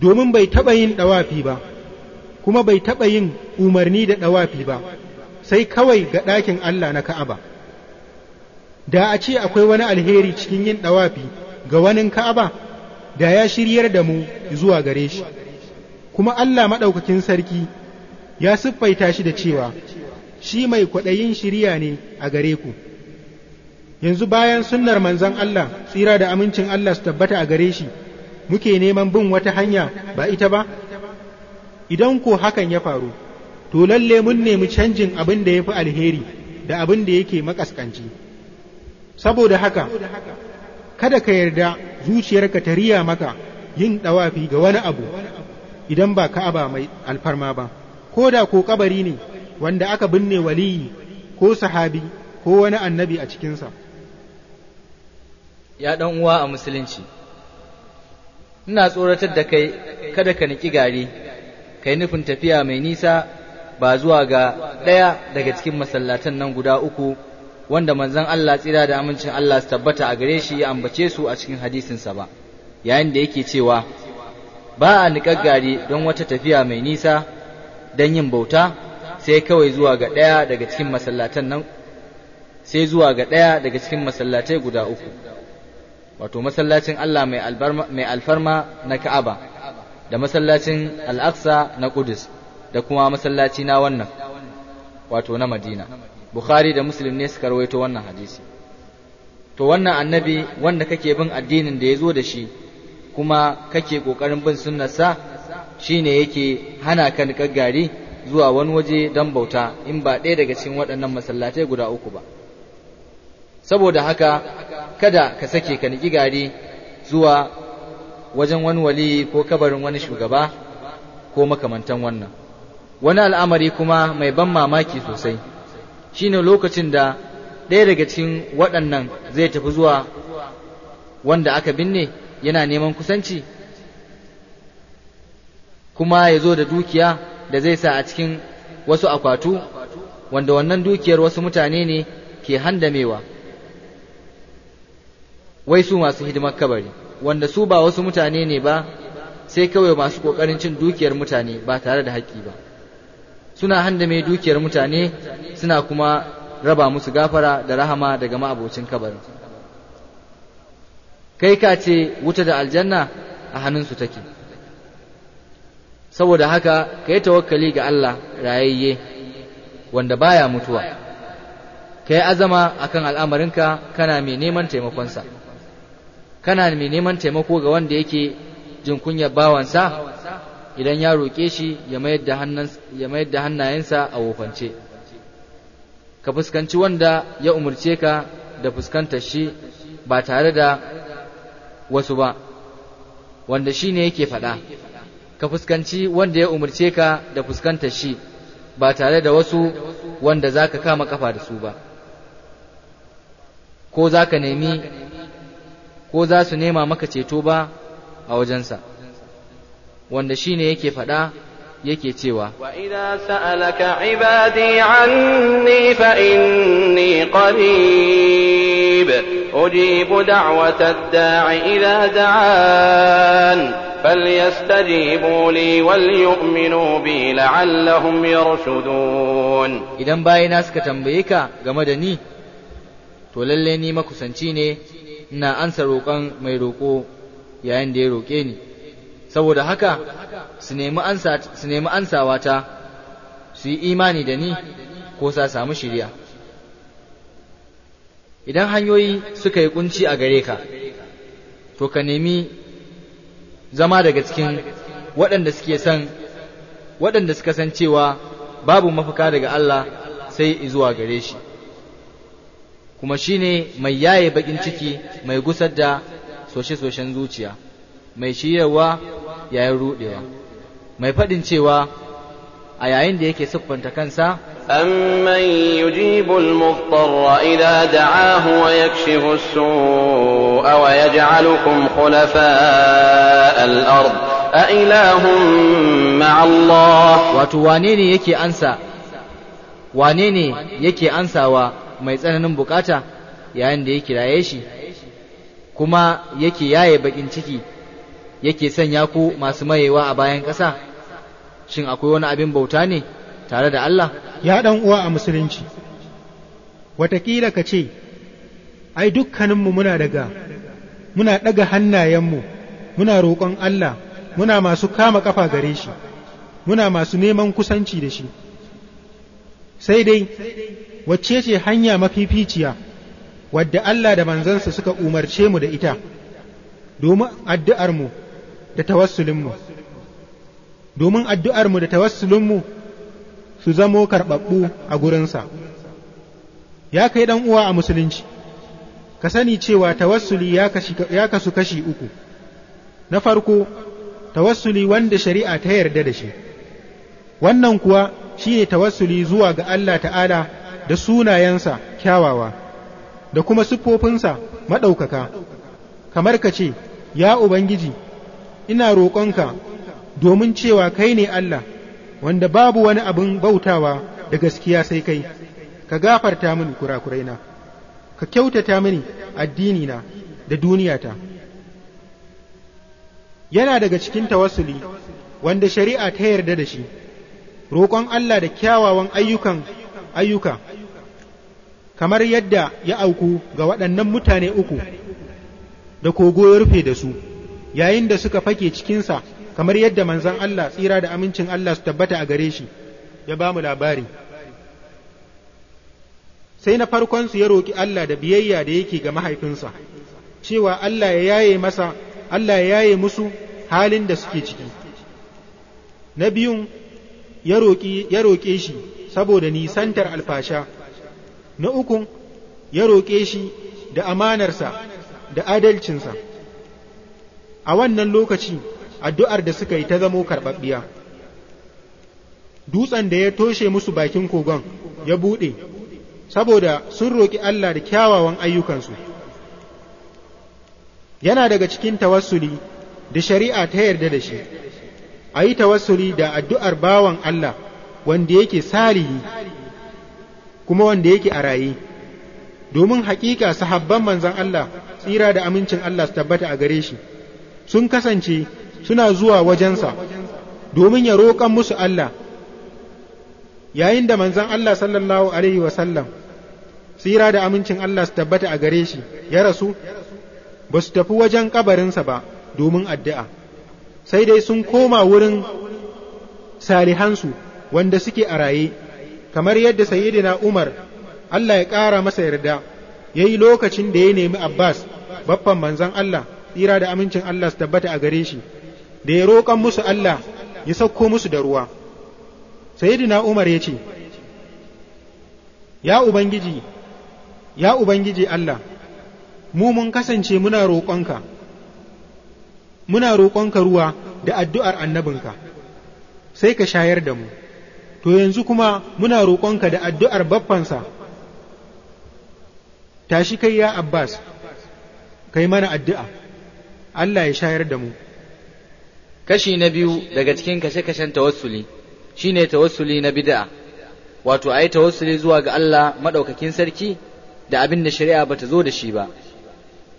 Domin bai taɓa yin ɗawafi ba kuma bai taɓa yin umarni da ɗawafi ba sai kawai ga ɗakin Allah na Ka'aba. Da a ce akwai wani alheri cikin yin ɗawafi ga wani Ka'aba da ya shiryar da mu zuwa gare shi. Kuma Allah maɗaukakin sarki ya siffaita shi da cewa shi mai kwaɗayin shirya ne a gare ku. Yanzu bayan sunnar manzon Allah tsira da amincin Allah su tabbata a gare shi muke neman bin wata hanya ba ita ba? Idan ko hakan ya faru to lalle mun nemi canjin abin da ya fi alheri da abin da yake makaskanci. Saboda haka kada ka yarda zuciyarka ta riya maka yin ɗawafi ga wani abu idan ba ka'aba mai alfarma ba. Ko da ko kabari ne wanda aka binne waliyi ko sahabi ko wani annabi a cikinsa. Ya ɗan uwa a musulunci ina tsoratar da kai kada ka niki gari kai nufin tafiya mai nisa ba zuwa ga ɗaya daga cikin masallatan nan guda uku wanda manzon Allah tsira da amincin Allah su tabbata a gare shi ya ambace su a cikin hadisinsa ba. Yayin da yake cewa ba a niƙar gari don wata tafiya mai nisa don yin bauta sai kawai zuwa ga ɗaya daga cikin masallatan nan sai zuwa ga ɗaya daga cikin masallatai guda uku. Wato masallacin Allah mai alfarma na Ka'aba da masallacin Al-Aqsa na Qudus da kuma masallaci na wannan wato na Madina. Bukhari da Muslim ne suka rawaito wannan hadisi. To wannan annabi wanda kake bin addinin da ya zo da shi kuma kake ƙoƙarin bin sunnarsa shine yake hana ka niƙar gari zuwa wani waje don bauta in ba ɗaya daga cikin waɗannan masallatai guda uku ba. Saboda haka kada ka sake ka niƙi gari zuwa wajen wani wali ko kabarin wani shugaba ko makamantan wannan. Wani al'amari kuma mai ban mamaki sosai shine lokacin da ɗaya daga cikin waɗannan zai tafi zuwa wanda aka binne yana neman kusanci kuma ya zo da dukiya da zai sa a cikin wasu akwatu wanda wannan dukiyar wasu mutane ne ke handamewa. Wai su masu hidimar kabari wanda su ba wasu mutane ne ba sai kawai masu ƙoƙarin cin dukiyar mutane ba tare da haƙƙi ba. Suna handame dukiyar mutane suna kuma raba musu gafara da rahama daga ma'abocin kabarin kai ka ce wuta da aljanna a hannunsu take. Saboda haka ka yi tawakkali ga Allah rayayye wanda baya mutuwa. Ka yi azama akan al'amarinka kana mai neman taimakonsa. Kana mai neman taimako ga wanda yake jin kunyar bawansa? Idan ya roƙe shi ya mayar da hannayensa a wofance. Ka fuskanci wanda ya umarce ka da fuskantar shi ba tare da wasu ba wanda shi ne yake faɗa. Ka fuskanci wanda ya umarce ka da fuskantar shi ba tare da wasu wanda za ka kama kafa da su ba. Ko za ka nemi ko za su nema maka ceto ba a wajensa. Wanda shi ne yake faɗa yake cewa wa idza sa'alaka ibadi anni inni qarib da'wata da'i idza la'allahum idan suka tambaye ka game da ni to lalle ni makusanci ne ina ansa roƙon mai roƙo yayin da ya roƙe ni. Saboda haka su nemi ansawa ta su yi imani da ni ko sa samu shiriya. Idan hanyoyi suka yi kunci a gare ka to ka nemi zama daga cikin waɗanda suke son waɗanda suka san cewa babu mafaka daga Allah sai zuwa gare shi. kuma shine mai yaye baƙin ciki mai gusar da soshe-soshen zuciya mai shiyarwa yayin rudewa mai faɗin cewa a yayin da yake siffanta kansa amman yujibu al-muftarra idza da'ahu wa yakshifu as-su'a wa yaj'alukum khulafa'a al-ard a ilahum ma'a Allah wato yake ansawa mai tsananin buƙata yayin da ya kiraye shi kuma yake yaye bakin ciki yake sanya ku masu mayewa a bayan ƙasa. Shin akwai wani abin bauta ne tare da Allah? Ya ɗan uwa a musulunci wataƙila ka ce ai dukkaninmu muna daga muna ɗaga hannayenmu muna roƙon Allah muna masu kama ƙafa gare shi muna masu neman kusanci da shi. Sai dai wacce ce hanya mafificiya wadda Allah da manzansa suka umarce mu da ita domin addu'armu da tawassulinmu. Domin addu'armu da tawassulinmu su zamo karɓaɓɓu a gurinsa. Ya kai ɗan uwa a musulunci ka sani cewa tawassuli ya kasu kashi uku. Na farko tawassuli wanda shari'a ta yarda da shi. Wannan kuwa shi ne tawassuli zuwa ga Allah ta'ala da sunayensa kyawawa da kuma siffofinsa maɗaukaka. Kamar ka ce ya ubangiji ina roƙonka domin cewa kai ne Allah wanda babu wani abin bautawa da gaskiya sai kai. Ka gafarta mini kurakuraina ka kyautata mini addinina da duniyata. Yana daga cikin tawassuli wanda shari'a ta yarda da shi. Roƙon Allah da kyawawan ayyukan ayyuka kamar yadda ya auku ga waɗannan mutane uku da kogo ya rufe da su yayin da suka fake cikinsa kamar yadda manzon Allah tsira da amincin Allah su tabbata a gare shi ya ba mu labari. Sai na farkonsu ya roƙi Allah da biyayya da yake ga mahaifinsa cewa Allah ya yaye masa Allah ya yaye musu halin da suke ciki. Na biyun ya roƙe shi saboda nisantar alfasha. Na ukun ya roƙe shi da amanarsa da adalcinsa. A wannan lokaci addu'ar da suka yi ta zamo karɓaɓɓiya. Dutsen da ya toshe musu bakin kogon ya buɗe saboda sun roƙi Allah da kyawawan ayyukansu. Yana daga cikin tawassuli da shari'a ta yarda da shi. A yi tawassuli da addu'ar bawan Allah wanda yake salihi. Kuma wanda yake a raye. Domin haƙiƙa sahabban manzan Allah tsira da amincin Allah su tabbata a gare shi. Sun kasance suna zuwa wajensa domin ya roƙan musu Allah. Yayin da manzan Allah sallallahu alaihi wasallam tsira da amincin Allah su tabbata a gare shi ya rasu ba su tafi wajen kabarinsa ba domin addu'a. Sai dai sun koma wurin salihansu wanda suke a raye. Kamar yadda sayyidina Umar Allah ya ƙara masa yarda ya yi lokacin da ya nemi Abbas baffan manzan Allah tsira da amincin Allah su tabbata a gare shi da ya roƙan musu Allah ya sauko musu da ruwa. Sayyidina Umar ya ce ya ubangiji ya ubangiji Allah mu mun kasance muna roƙonka muna roƙonka ruwa da addu'ar annabinka sai ka shayar da mu. To yanzu kuma muna roƙonka da addu'ar baffansa. Tashi kai ya Abbas kai mana addu'a. Allah ya shayar da mu. Kashi na biyu daga cikin kashe-kashen tawassuli shine tawassuli na bid'a. Wato ayi tawassuli zuwa ga Allah madaukakin sarki da abin da shari'a bata zo da shi ba.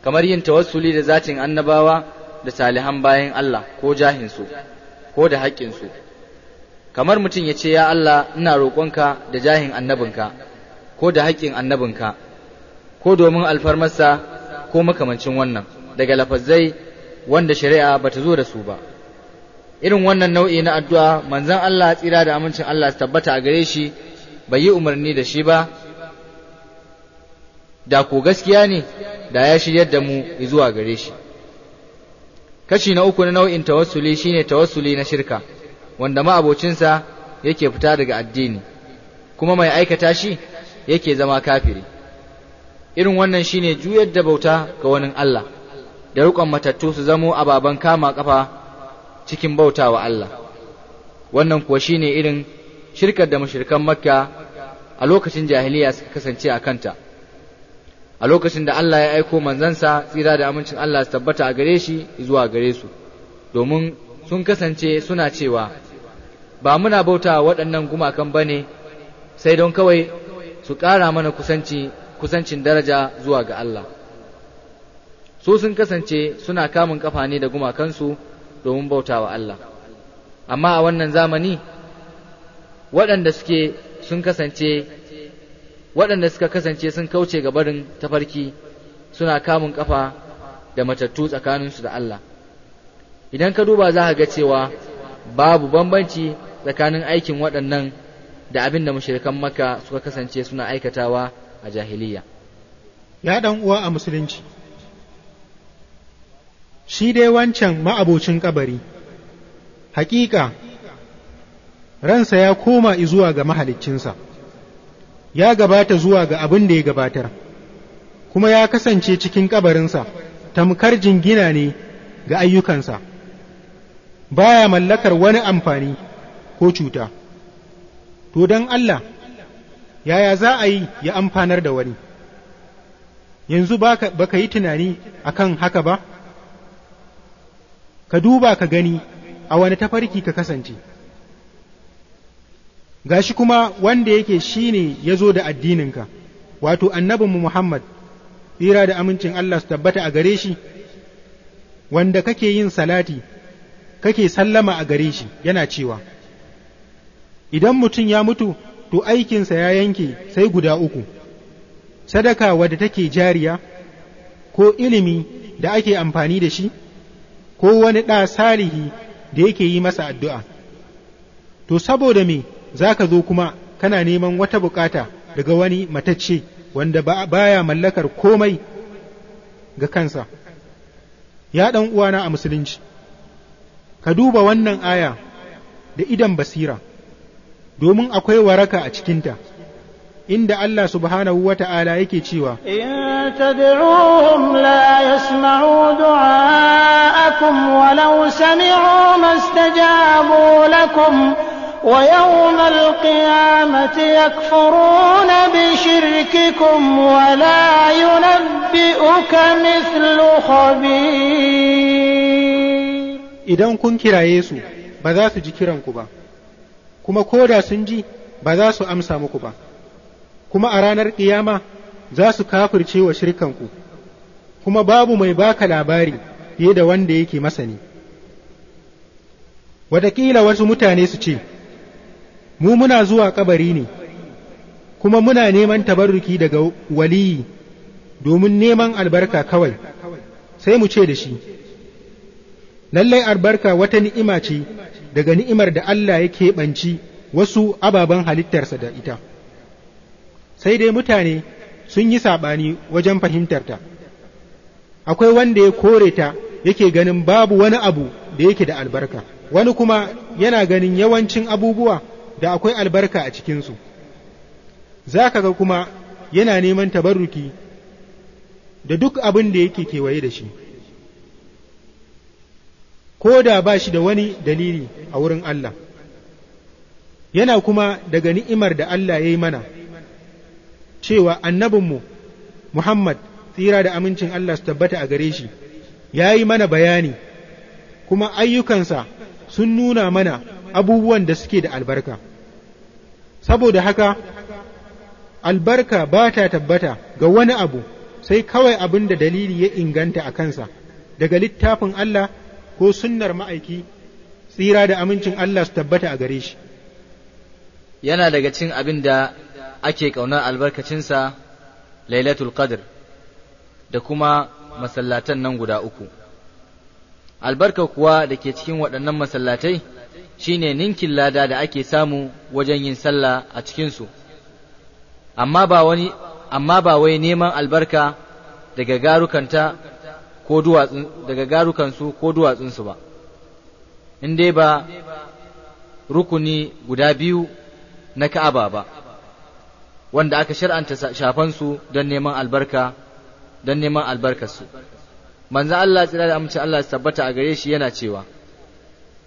Kamar yin tawassuli da zatin annabawa da salihan bayan Allah ko jahinsu ko da haƙƙinsu. Kamar mutum ya ce ya Allah ina roƙonka da jahin annabinka ko da haƙƙin annabinka ko domin alfarmarsa ko makamancin wannan. Daga lafazzai wanda shari'a bata zo da su ba. Irin wannan nau'i na addu'a manzon Allah tsira da amincin Allah su tabbata a gare shi bai yi umarni da shi ba. Da ko gaskiya ne da ya shiryar da mu zuwa gare shi. Kashi na uku na nau'in tawassuli shine tawassuli na shirka. Wanda ma'abocinsa yake fita daga addini kuma mai aikata shi yake zama kafiri. Irin wannan shine juyar da bauta ga wani Allah da riƙon matattu su zamo ababen kama kafa cikin bauta wa Allah. Wannan kuwa shine irin shirkar da mushrikan makka a lokacin jahiliya suka kasance a kanta. A lokacin da Allah ya aiko manzansa tsira da amincin Allah su tabbata a gare shi zuwa gare su domin sun kasance suna cewa ba muna bauta waɗannan gumakan ba ne sai don kawai su ƙara mana kusanci kusancin daraja zuwa ga Allah. Su sun kasance suna kamun kafa ne da gumakansu domin bauta wa Allah. Amma a wannan zamani waɗanda suke sun kasance waɗanda suka kasance sun kauce ga barin tafarki suna kamun kafa da matattu tsakaninsu da Allah. Idan ka duba za ka ga cewa babu bambanci tsakanin aikin waɗannan da abin da mushrikan maka suka kasance suna aikatawa a jahiliya. Ya ɗan uwa a musulunci shi dai wancan ma'abocin kabari hakika ransa ya koma zuwa ga mahaliccinsa ya gabata zuwa ga abin da ya gabatar kuma ya kasance cikin kabarinsa tamkar jingina ne ga ayyukansa. Baya mallakar wani amfani ko cuta. To don Allah yaya za a yi ya amfanar da wani? Yanzu baka, baka yi tunani akan haka ba? Ka duba ka gani a wani tafarki ka kasance. Gashi kuma wanda yake shine ya zo da addininka wato annabinmu Muhammad tsira da amincin Allah su tabbata a gare shi wanda kake yin salati kake sallama a gare shi yana cewa idan mutum ya mutu to aikinsa ya yanke sai guda uku. Sadaka wadda take jariya ko ilimi da ake amfani da shi ko wani ɗa salihi da yake yi masa addu'a. To saboda me za ka zo kuma kana neman wata buƙata daga wani matacce wanda baya mallakar komai ga kansa? Ya ɗan uwana a musulunci ka duba wannan aya da idan basira. domin akwai waraka a cikinta inda Allah subhanahu wa ta’ala yake cewa ويوم القيامة يكفرون بشرككم ولا ينبئك مثل خبير إذا كن كرا يسو بذات جكرا كبا kuma ko da sun ji ba za su amsa muku ba. Kuma a ranar ƙiyama za su kafirce wa shirkanku kuma babu mai baka labari fiye da wanda yake masani. Wataƙila wasu mutane su ce mu muna zuwa kabari ne kuma muna neman tabarruki daga waliyi domin neman albarka kawai sai mu ce da shi lallai albarka wata ni'ima ce daga ni'imar da Allah ya keɓanci wasu ababen halittarsa da ita. Sai dai mutane sun yi saɓani wajen fahimtarta. Akwai wanda ya kore ta yake ganin babu wani abu da yake da albarka. Wani kuma yana ganin yawancin abubuwa da akwai albarka a cikinsu. Za ka ga kuma yana neman tabarruki da duk abin da yake kewaye da shi. Ko da ba shi da wani dalili a wurin Allah. Yana kuma daga ni'imar da Allah ya yi mana cewa annabinmu Muhammad tsira da amincin Allah su tabbata a gare shi ya yi mana bayani kuma ayyukansa sun nuna mana abubuwan da suke da albarka. Saboda haka albarka ba ta tabbata ga wani abu sai kawai abin da dalili ya inganta a kansa. Daga littafin Allah ko sunnar ma'aiki tsira da amincin Allah su tabbata a gare shi. Yana daga cin abin da ake ƙaunar albarkacinsa lailatul qadr da kuma masallatan nan guda uku. Albarka kuwa da ke cikin waɗannan masallatai shine ninkin lada da ake samu wajen yin sallah a cikinsu. Amma ba wani amma ba wai neman albarka daga garukanta ko duwatsun daga garukansu ko duwatsunsu ba. In dai ba rukuni guda biyu na Ka'aba ba wanda aka shar'anta shafansu don neman albarka don neman albarkarsu. Manzo Allah tsira da amince Allah su tabbata a gare shi yana cewa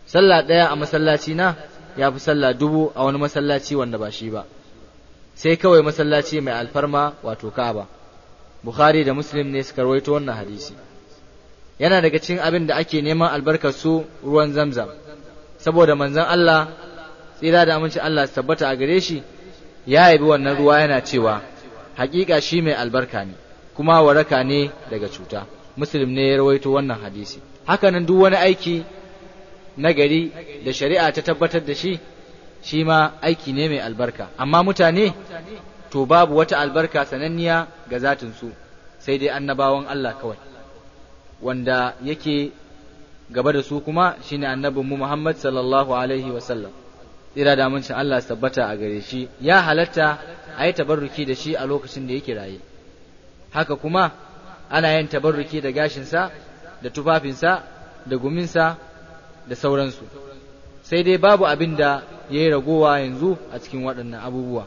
sallah ɗaya a masallaci na ya fi sallah dubu a wani masallaci wanda ba shi ba. Sai kawai masallaci mai alfarma wato Ka'aba. Bukhari da Muslim ne suka rawaito wannan hadisi. Yana daga cikin abin da ake neman albarkar su ruwan Zamzam. Saboda manzon Allah tsira da amincin Allah su tabbata a gare shi ya yabi wannan ruwa yana cewa hakika shi mai albarka ne kuma waraka ne daga cuta. Muslim ne ya rawaito wannan hadisi. Hakanan duk wani aiki na gari da shari'a ta tabbatar da shi shi ma aiki ne mai albarka. Amma mutane to babu wata albarka sananniya ga zatin su sai dai annabawan Allah kawai. Wanda yake gaba da su kuma shine annabinmu Muhammad sallallahu alaihi wasallam tsira da amincin Allah tabbata a gare shi. Ya halatta a yi tabarruki da shi a lokacin da yake raye. Haka kuma ana yin tabarruki da gashinsa da tufafinsa da guminsa da sauransu. Sai dai babu abin da ya yi ragowa yanzu a cikin waɗannan abubuwa.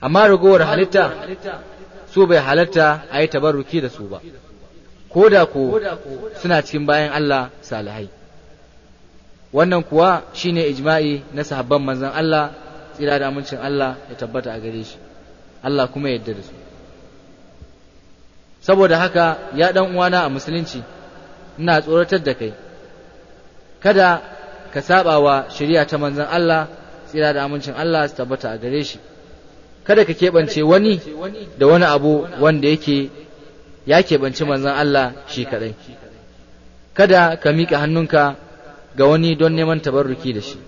Amma ragowar halitta su bai halatta a yi tabarruki da su ba. Ko da ko suna cikin bayan Allah salihai. Wannan kuwa shine ijma'i na sahabban manzon Allah tsira da amincin Allah ya tabbata a gare shi. Allah kuma ya yarda da su. Saboda haka ya dan uwana a musulunci ina tsoratar da kai. Kada ka saba wa shari'a ta manzon Allah tsira da amincin Allah su tabbata a gare shi. Kada ka keɓance wani da wani abu wanda yake ya keɓanci manzon Allah shi kaɗai. Kada ka miƙa hannunka ga wani don neman tabarruki da shi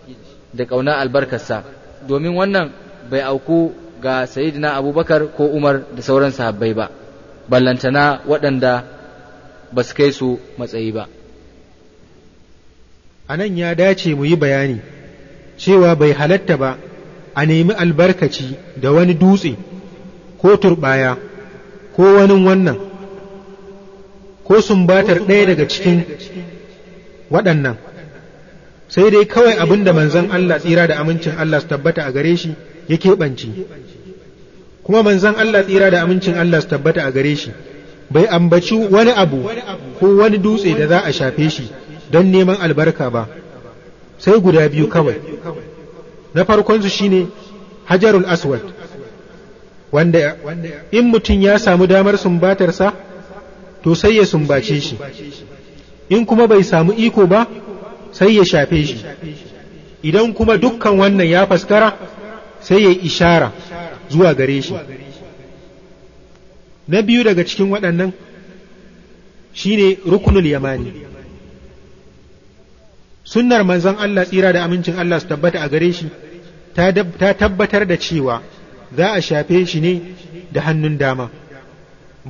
da ƙauna albarkarsa. Domin wannan bai auku ga sayidina abubakar ko umar da sauran sahabbai ba. Ballantana waɗanda ba su kai su matsayi ba. A nan ya dace mu yi bayani cewa bai halatta ba a nemi albarkaci da wani dutse ko turɓaya ko wani wannan ko sumbatar ɗaya daga cikin waɗannan. Sai dai kawai abin da manzon Allah tsira da amincin Allah su tabbata a gare shi ya keɓance. Kuma manzon Allah tsira da amincin Allah su tabbata a gare shi bai ambaci wani abu ko wani dutse da za a shafe shi don neman albarka ba. Sai guda biyu kawai. Na farkonsu shine hajarul aswad wanda in mutum ya samu damar sumbatarsa to sai ya sumbace shi. In kuma bai samu iko ba sai ya shafe shi. Idan kuma dukkan wannan ya faskara sai ya ishara zuwa gare shi. Na biyu daga cikin waɗannan shine rukunul yamani. Sunnar manzon Allah tsira da amincin Allah su tabbata a gare shi ta tabbatar da cewa za a shafe shi ne da hannun dama.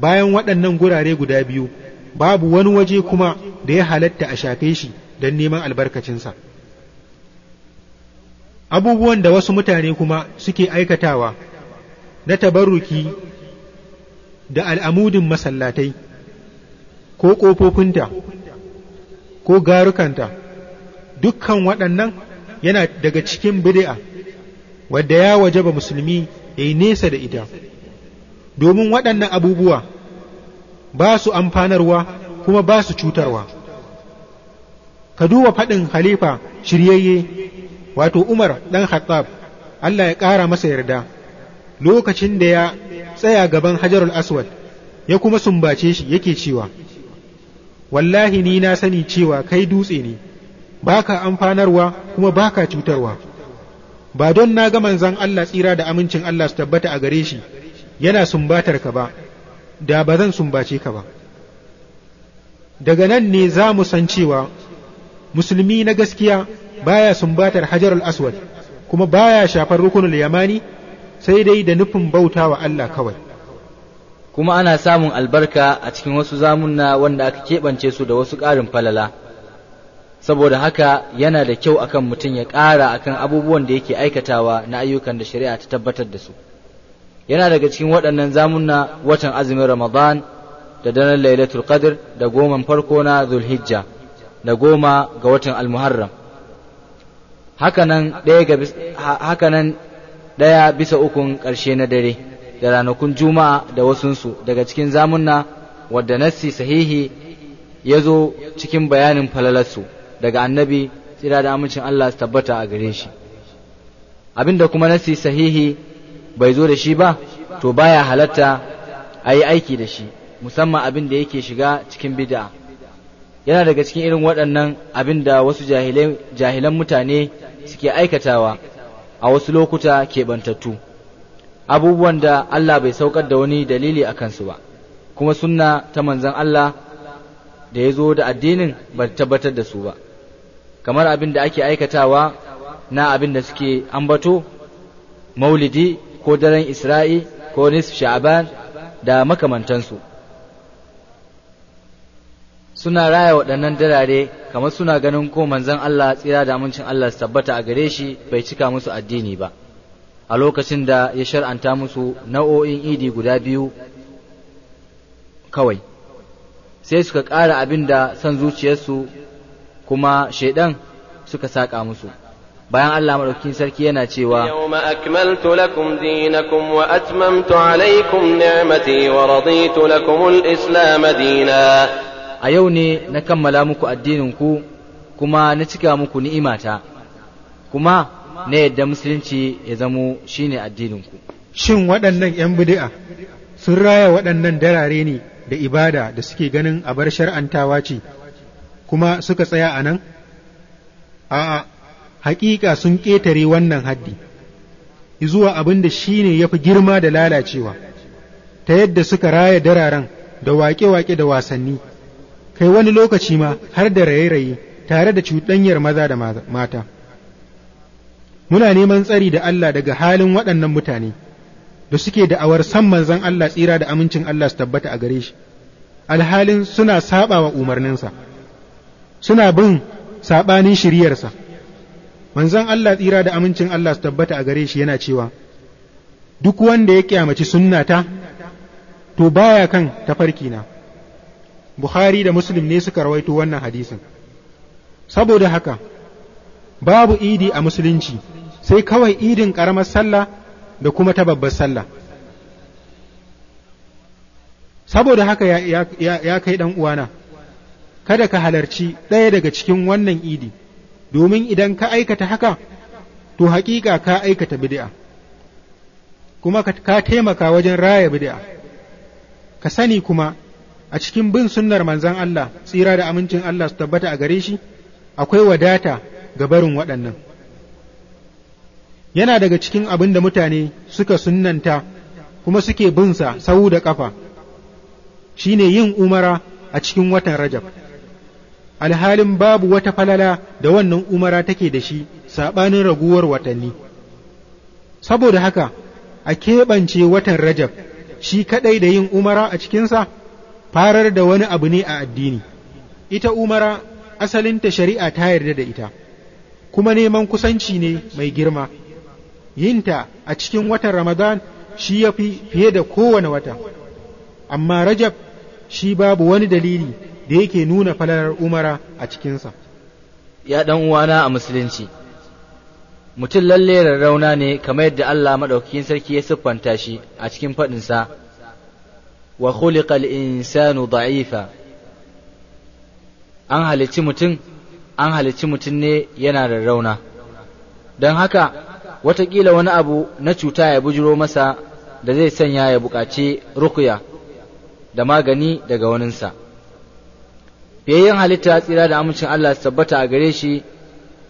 Bayan waɗannan gurare guda biyu babu wani waje kuma da ya halatta a shafe shi don neman albarkacinsa. Abubuwan da wasu mutane kuma suke aikatawa na tabarruki da al'amudin masallatai ko ƙofofinta ko garukanta dukkan waɗannan yana daga cikin bid'a wadda ya wajaba musulmi ya yi nesa da ita. Domin waɗannan abubuwa ba su amfanarwa kuma ba su cutarwa. Ka duba faɗin khalifa shiryayye wato Umar ɗan Khattab Allah ya ƙara masa yarda. Lokacin da ya tsaya gaban Hajarul Aswad ya kuma sumbace shi yake cewa wallahi ni na sani cewa kai dutse ne baka amfanarwa kuma baka cutarwa. Ba don na ga manzon Allah tsira da amincin Allah su tabbata a gare shi yana sumbatar ka ba da ba zan sumbace ka ba. Daga nan ne za mu san cewa musulmi na gaskiya baya sumbatar hajarul aswad kuma baya shafar rukunul yamani sai dai da nufin bauta wa Allah kawai. Kuma ana samun albarka a cikin wasu zamunna wanda aka keɓance su da wasu ƙarin falala. Saboda haka yana da kyau akan mutum ya ƙara akan abubuwan da yake aikatawa na ayyukan da shari'a ta tabbatar da su. Yana daga cikin waɗannan zamunna watan azumin ramadan da daren lailatul qadr da goman farko na zulhijja da goma ga watan almuharram. Hakanan haka nan ɗaya bisa ukun ƙarshe na dare da ranakun juma'a da wasunsu. Daga cikin zamunna wadda nassi sahihi ya zo cikin bayanin falalarsu daga annabi tsira da amincin Allah su tabbata a gare shi. Abinda kuma nassi sahihi bai zo da shi ba to baya halatta a yi aiki da shi musamman abin da yake shiga cikin bid'a. Yana daga cikin irin waɗannan abin da wasu jahilan mutane suke aikatawa a wasu lokuta keɓantattu. Abubuwan da Allah bai saukar da wani dalili a kansu ba kuma sunna ta manzon Allah da ya zo da addinin ba tabbatar da su ba. Kamar abin da ake aikatawa na abin da suke ambato maulidi ko daren isra'i ko nisf sha'ban da makamantansu. Suna raya waɗannan darare kamar suna ganin ko manzon Allah tsira da amincin Allah su tabbata a gare shi bai cika musu addini ba. A lokacin da ya shar'anta musu nau'o'in idi guda biyu kawai sai suka ƙara abin da son zuciyarsu kuma shaidan suka saƙa musu. Bayan Allah maɗaukin sarki yana cewa yawma akmaltu lakum dinakum wa atmamtu alaykum ni'mati wa raditu lakum al-islam dina a yau ne na kammala muku addinin ku kuma na cika muku ni'imata kuma na yadda musulunci ya zamo shine addinin ku shin waɗannan 'yan bid'a sun raya waɗannan darare ne da ibada da suke ganin a bar shar'antawa ce kuma suka tsaya a nan? A'a, haƙiƙa sun ƙetare wannan haddi, zuwa abin da shi ne ya fi girma da lalacewa, ta yadda suka raya dararen da waƙe-waƙe da wasanni, kai wani lokaci ma har da raye-raye tare da cuɗanyar maza da mata. Muna neman tsari da Allah daga halin waɗannan mutane. da suke da'awar san manzon Allah tsira da amincin Allah su tabbata a gare shi alhalin suna saba wa umarninsa suna bin sabanin shiriyarsa manzon Allah tsira da amincin Allah su tabbata a gare shi yana cewa duk wanda ya kyamaci sunnata to baya kan tafarkina. Bukhari da Muslim ne suka rawaito wannan hadisin. Saboda haka babu idi a musulunci sai kawai idin ƙaramar sallah da kuma ta babbar sallah. Saboda haka ya, ya, ya, ya kai ɗan uwana kada ka halarci ɗaya daga cikin wannan idi. Domin idan ka aikata haka to haƙiƙa ka aikata bid'a. Kuma ka, ka taimaka wajen raya bid'a. Ka sani kuma a cikin bin sunnar manzon Allah tsira da amincin Allah su tabbata a gare shi akwai wadata ga barin waɗannan. Yana daga cikin abin da mutane suka sunnanta kuma suke binsa sau da ƙafa. Shine yin umara a cikin watan rajab. Alhalin babu wata falala da wannan umara take da shi saɓanin raguwar watanni. Saboda haka a keɓance watan rajab shi kaɗai da yin umara a cikinsa farar da wani abu ne a addini. Ita umara asalinta shari'a ta yarda da ita kuma neman kusanci ne mai girma. Yinta a cikin watan Ramadan shi ya fi fiye da kowane wata, amma Rajab shi babu wani dalili da yake nuna falalar umara a cikinsa. ya ɗan uwana a musulunci mutum lalle rarrauna ne kamar yadda Allah maɗaukakin sarki ya siffanta shi a cikin faɗinsa. Wa khuliqal insanu da'ifa. An halicci mutum an halicci mutum ne yana da rauna don haka wataƙila wani abu na cuta ya bujiro masa da zai sanya ya buƙaci rukuya da magani daga waninsa. Fiyayyen halitta tsira da amincin Allah su tabbata a gare shi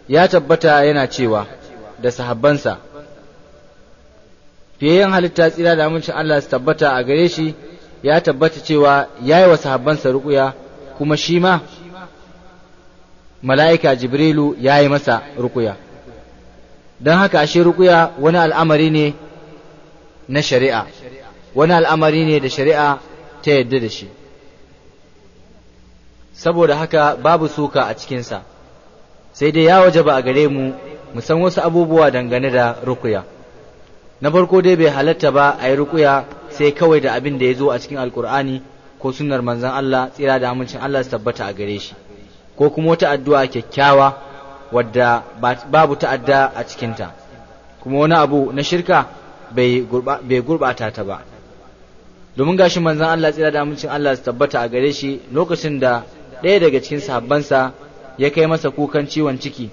ya tabbata yana cewa da sahabbansa. Fiyayyen halitta tsira da amincin Allah su tabbata a gare shi ya tabbata cewa ya yi wa sahabbansa rukuya kuma shi ma mala'ika jibrilu ya yi masa rukuya don haka ashe rukuya wani al'amari ne na shari'a wani al'amari ne da shari'a ta yadda da shi. Saboda haka babu suka a cikinsa. Sai dai ya waje ba a gare mu mu san wasu abubuwa dangane da rukuya na farko dai bai halatta ba a yi rukuya sai kawai da abin da ya zo a cikin alkur'ani ko sunnar manzon Allah tsira da amincin Allah su tabbata a gare shi. Ko kuma wata addu'a kyakkyawa wadda babu ta'adda a cikinta. Kuma wani abu na shirka bai gurɓata ta ba. Domin gashi manzon Allah tsira da amincin Allah su tabbata a gare shi lokacin da ɗaya daga cikin sahabbansa ya kai masa kukan ciwon ciki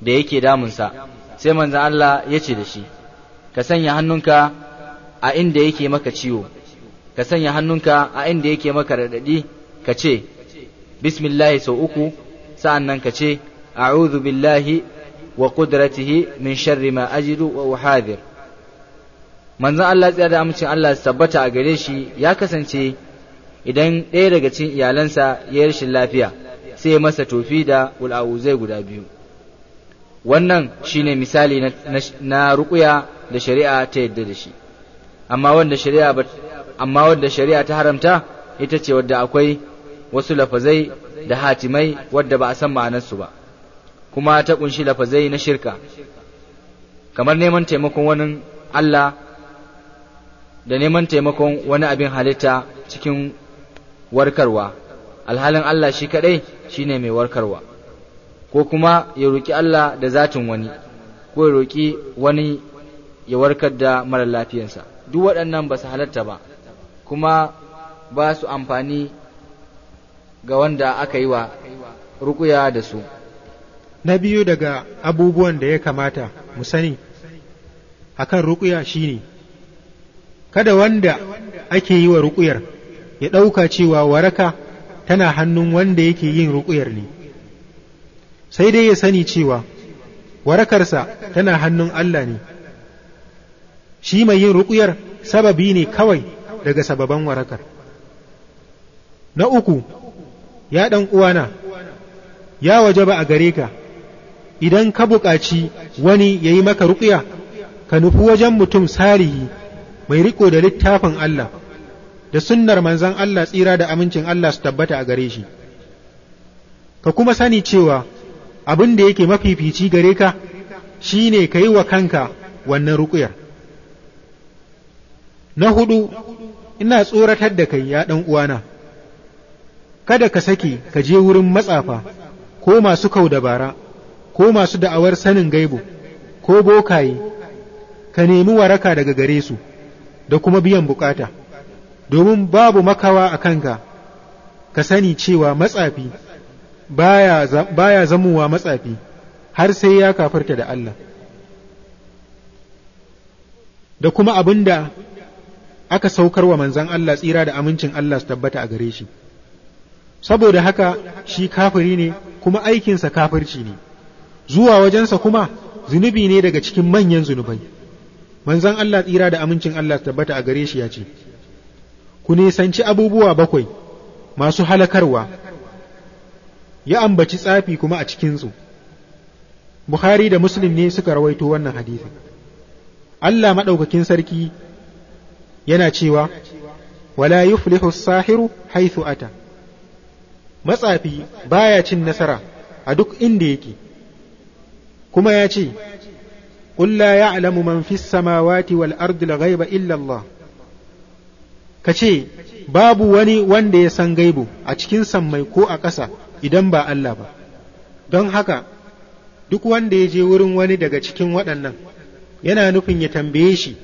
da yake damunsa. Sai manzon Allah ya ce da shi ka sanya hannunka a inda yake maka ciwo. Ka sanya hannunka a inda yake maka raɗaɗi. Ka ce bismillahi sau uku sa'an nan ka ce a'udhu billahi wa qudratihi min sharri ma ajidu wa uhadir manzon Allah tsaya da amincin Allah tabbata a gare shi ya kasance idan ɗaya daga cikin iyalansa ya yi rashin lafiya sai masa tofi da ul'awuzai guda biyu. Wannan shine misali na, na ruƙuya da shari'a ta yadda da shi. Amma wanda shari'a amma wanda shari'a ta haramta ita ce wadda akwai wasu lafazai da hatimai wadda ba a san ma'anarsu ba. Kuma ta ƙunshi lafazai na shirka. Kamar neman taimakon wani Allah da neman taimakon wani abin halitta cikin warkarwa. Alhalin Allah shi kadai shine mai warkarwa. Ko kuma ya roki Allah da zatin wani ko ya roki wani ya warkar da mara lafiyarsa duk waɗannan ba su halatta ba kuma ba su amfani ga wanda aka yi wa rukuya da su. Na biyu daga abubuwan da ya kamata mu sani akan rukuya shine kada wanda ake yi wa rukuyar ya ɗauka cewa waraka tana hannun wanda yake yin rukuyar ne. Sai dai ya sani cewa warakarsa tana hannun Allah ne. Shi mai yin rukuyar sababi ne kawai daga sababan warakar. Na uku ya ɗan uwana ya waje ba a gare ka idan ka buƙaci wani ya yi maka rukuya ka nufi wajen mutum salihi mai riko da littafin Allah. Da sunnar manzan Allah tsira da amincin Allah su tabbata a gare shi. Ka kuma sani cewa abin da yake mafifici gare ka shi ne ka yi wa kanka wannan rukuyar na huɗu ina tsoratar da kai ya ɗan uwana. Kada ka sake ka je wurin matsafa ko masu kau dabara ko masu da'awar sanin gaibu ko bokaye. Ka nemi waraka daga gare su da kuma biyan buƙata. Domin babu makawa a kanka ka sani cewa matsafi baya, zamowa matsafi har sai ya kafarta da Allah. Da kuma abin da aka saukar wa manzan Allah tsira da amincin Allah su tabbata a gare shi. Saboda haka shi kafiri ne kuma aikinsa kafirci ne. Zuwa wajensa kuma zunubi ne daga cikin manyan zunubai. Manzan Allah tsira da amincin Allah su tabbata a gare shi ya ce ku nisanci abubuwa bakwai masu halakarwa ya ambaci tsafi kuma a cikinsu Bukhari da Muslim ne suka rawaito wannan hadisi Allah maɗaukakin sarki yana cewa wala yuflihu sahiru haithu ata matsafi baya cin nasara a duk inda yake kuma ya ce قل لا يعلم من في السماوات والأرض الغيب إلا الله kace babu wani wanda ya san gaibu a cikin sammai ko a ƙasa idan ba Allah ba. Don haka duk wanda ya je wurin wani daga cikin waɗannan yana nufin ya tambaye shi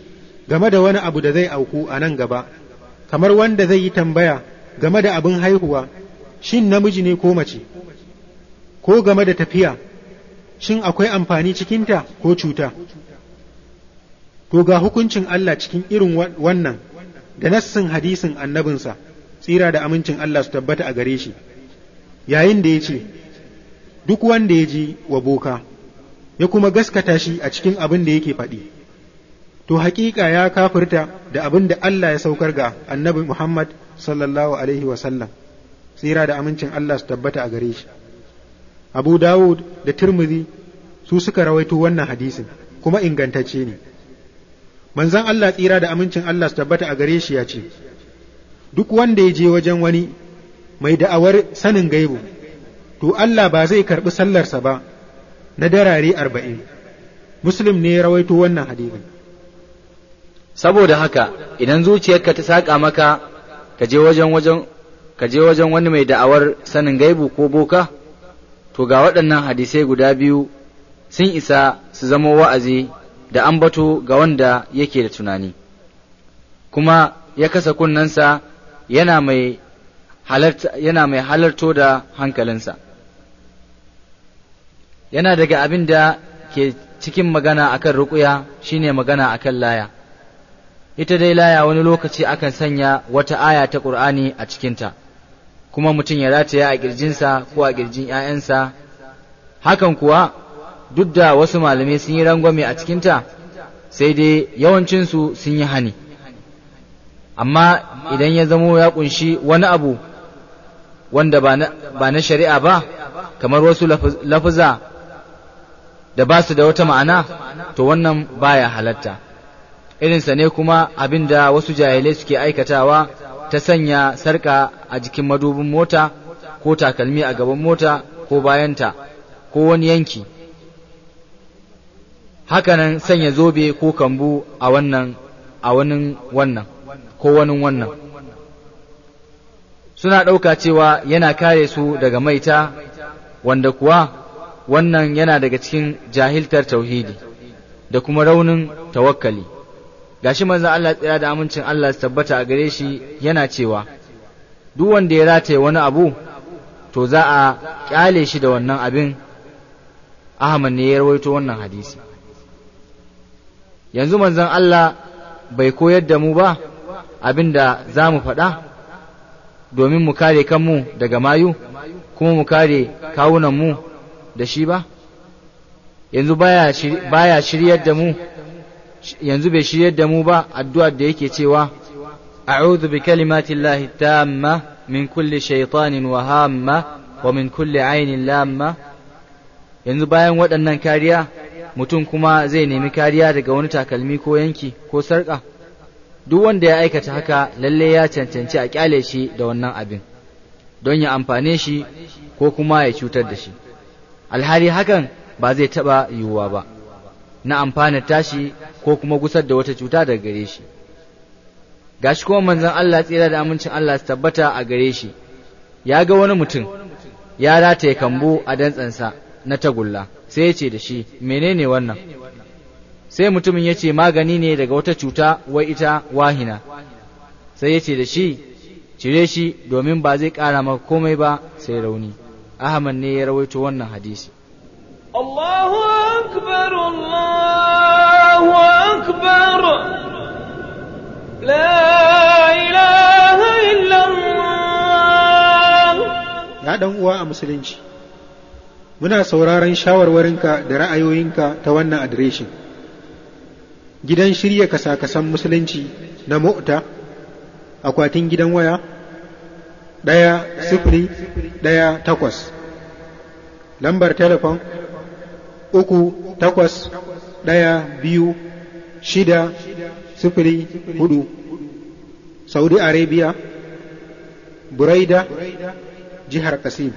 game da wani abu da zai auku a nan gaba kamar wanda zai yi tambaya game da abin haihuwa shin namiji ne ko mace ko ko game da tafiya shin akwai amfani cikinta ko cuta. To ga hukuncin Allah cikin irin wannan. Da nassin hadisin annabinsa tsira da amincin Allah su tabbata a gare shi. Yayin da ya ce duk wanda ya ji wa boka ya kuma gaskata shi a cikin abin da yake faɗi. To haƙiƙa ya kafirta da abin da Allah ya saukar ga annabi Muhammad sallallahu alaihi wasallam tsira da amincin Allah su tabbata a gare shi. Abu Dawud da Tirmidhi su suka rawaito wannan hadisin kuma ingantacce ne. Manzon Allah tsira da amincin Allah su tabbata a gare shi ya ce duk wanda ya je wajen wani mai da'awar sanin gaibu to Allah ba zai karɓi sallarsa ba na darare arba'in. Muslim ne ya rawaito wannan hadisin saboda haka idan zuciyarka ta saƙa maka ka je wajen wajen ka je wajen wani mai da'awar sanin gaibu ko boka to ga waɗannan hadisai guda biyu sun isa su zama wa'azi da ambato ga wanda yake da tunani. Kuma ya kasa kunnensa yana mai yana mai halarto da hankalinsa. Yana daga abin da ke cikin magana akan ruƙuya shine magana akan laya. Ita dai laya wani lokaci akan sanya wata aya ta ƙur'ani a cikinta. Kuma mutum ya rataya a ƙirjinsa ko a ƙirjin ‘ya'yansa hakan kuwa duk da wasu malamai sun yi rangwame a cikinta sai dai yawancinsu sun yi hani. Amma idan ya zamo ya ƙunshi wani abu wanda ba na shari'a ba kamar wasu lafuza da ba su da wata ma'ana to wannan baya halatta. Irinsa ne kuma abin da wasu jahilai suke aikatawa ta sanya sarka a jikin madubin mota ko takalmi a gaban mota ko bayanta ko wani yanki. Haka nan sanya zobe ko kambu a wannan a wani wannan ko wani wannan. Suna ɗauka cewa yana kare su daga maita wanda kuwa wannan yana daga cikin jahiltar tauhidi da kuma raunin tawakkali. Gashi manzon Allah tsira da amincin Allah tabbata a gare shi yana cewa duk wanda ya rataye wani abu to za a ƙyale shi da wannan abin. Ahmad ne ya rawaito wannan hadisi. Yanzu manzon Allah bai koyar da mu ba abin da za mu faɗa domin mu kare kanmu daga mayu kuma mu kare kawunanmu da shi ba. Yanzu baya shiryar da mu yanzu bai shiryar da mu ba addu'ar da yake cewa a'udhu bi kalimati llahi tamma min kulli shaytanin wa hamma wa min kulli ainin lamma. Yanzu bayan waɗannan kariya mutum kuma zai nemi kariya daga wani takalmi ko yanki ko sarƙa. Duk wanda ya aikata haka lalle ya cancanci a ƙyale shi da wannan abin don ya amfane shi ko kuma ya cutar da shi. Alhali hakan ba zai taɓa yiwuwa ba na amfanar tashi ko kuma gusar da wata cuta daga gare shi. Gashi kuma manzon Allah tsira da amincin Allah su tabbata a gare shi ya ga wani mutum ya rataye kambo a dantsansa na tagulla. sai ya ce da shi menene wannan? Sai mutumin ya ce magani ne daga wata cuta wai ita wahina. Sai ya ce da shi cire shi domin ba zai ƙara maka komai ba sai rauni. Ahmad ne ya rawaito wannan hadisi. Allahu akbar Allahu akbar. La ilaha illallah. Ya dan uwa a musulunci muna sauraron shawarwarinka da ra'ayoyinka ta wannan adireshin. Gidan shirya kasakasan musulunci na mota akwatin gidan waya ɗaya sifili ɗaya takwas. Lambar telefon uku takwas ɗaya biyu shida sifili huɗu. Saudi arabia buraida jihar kasim.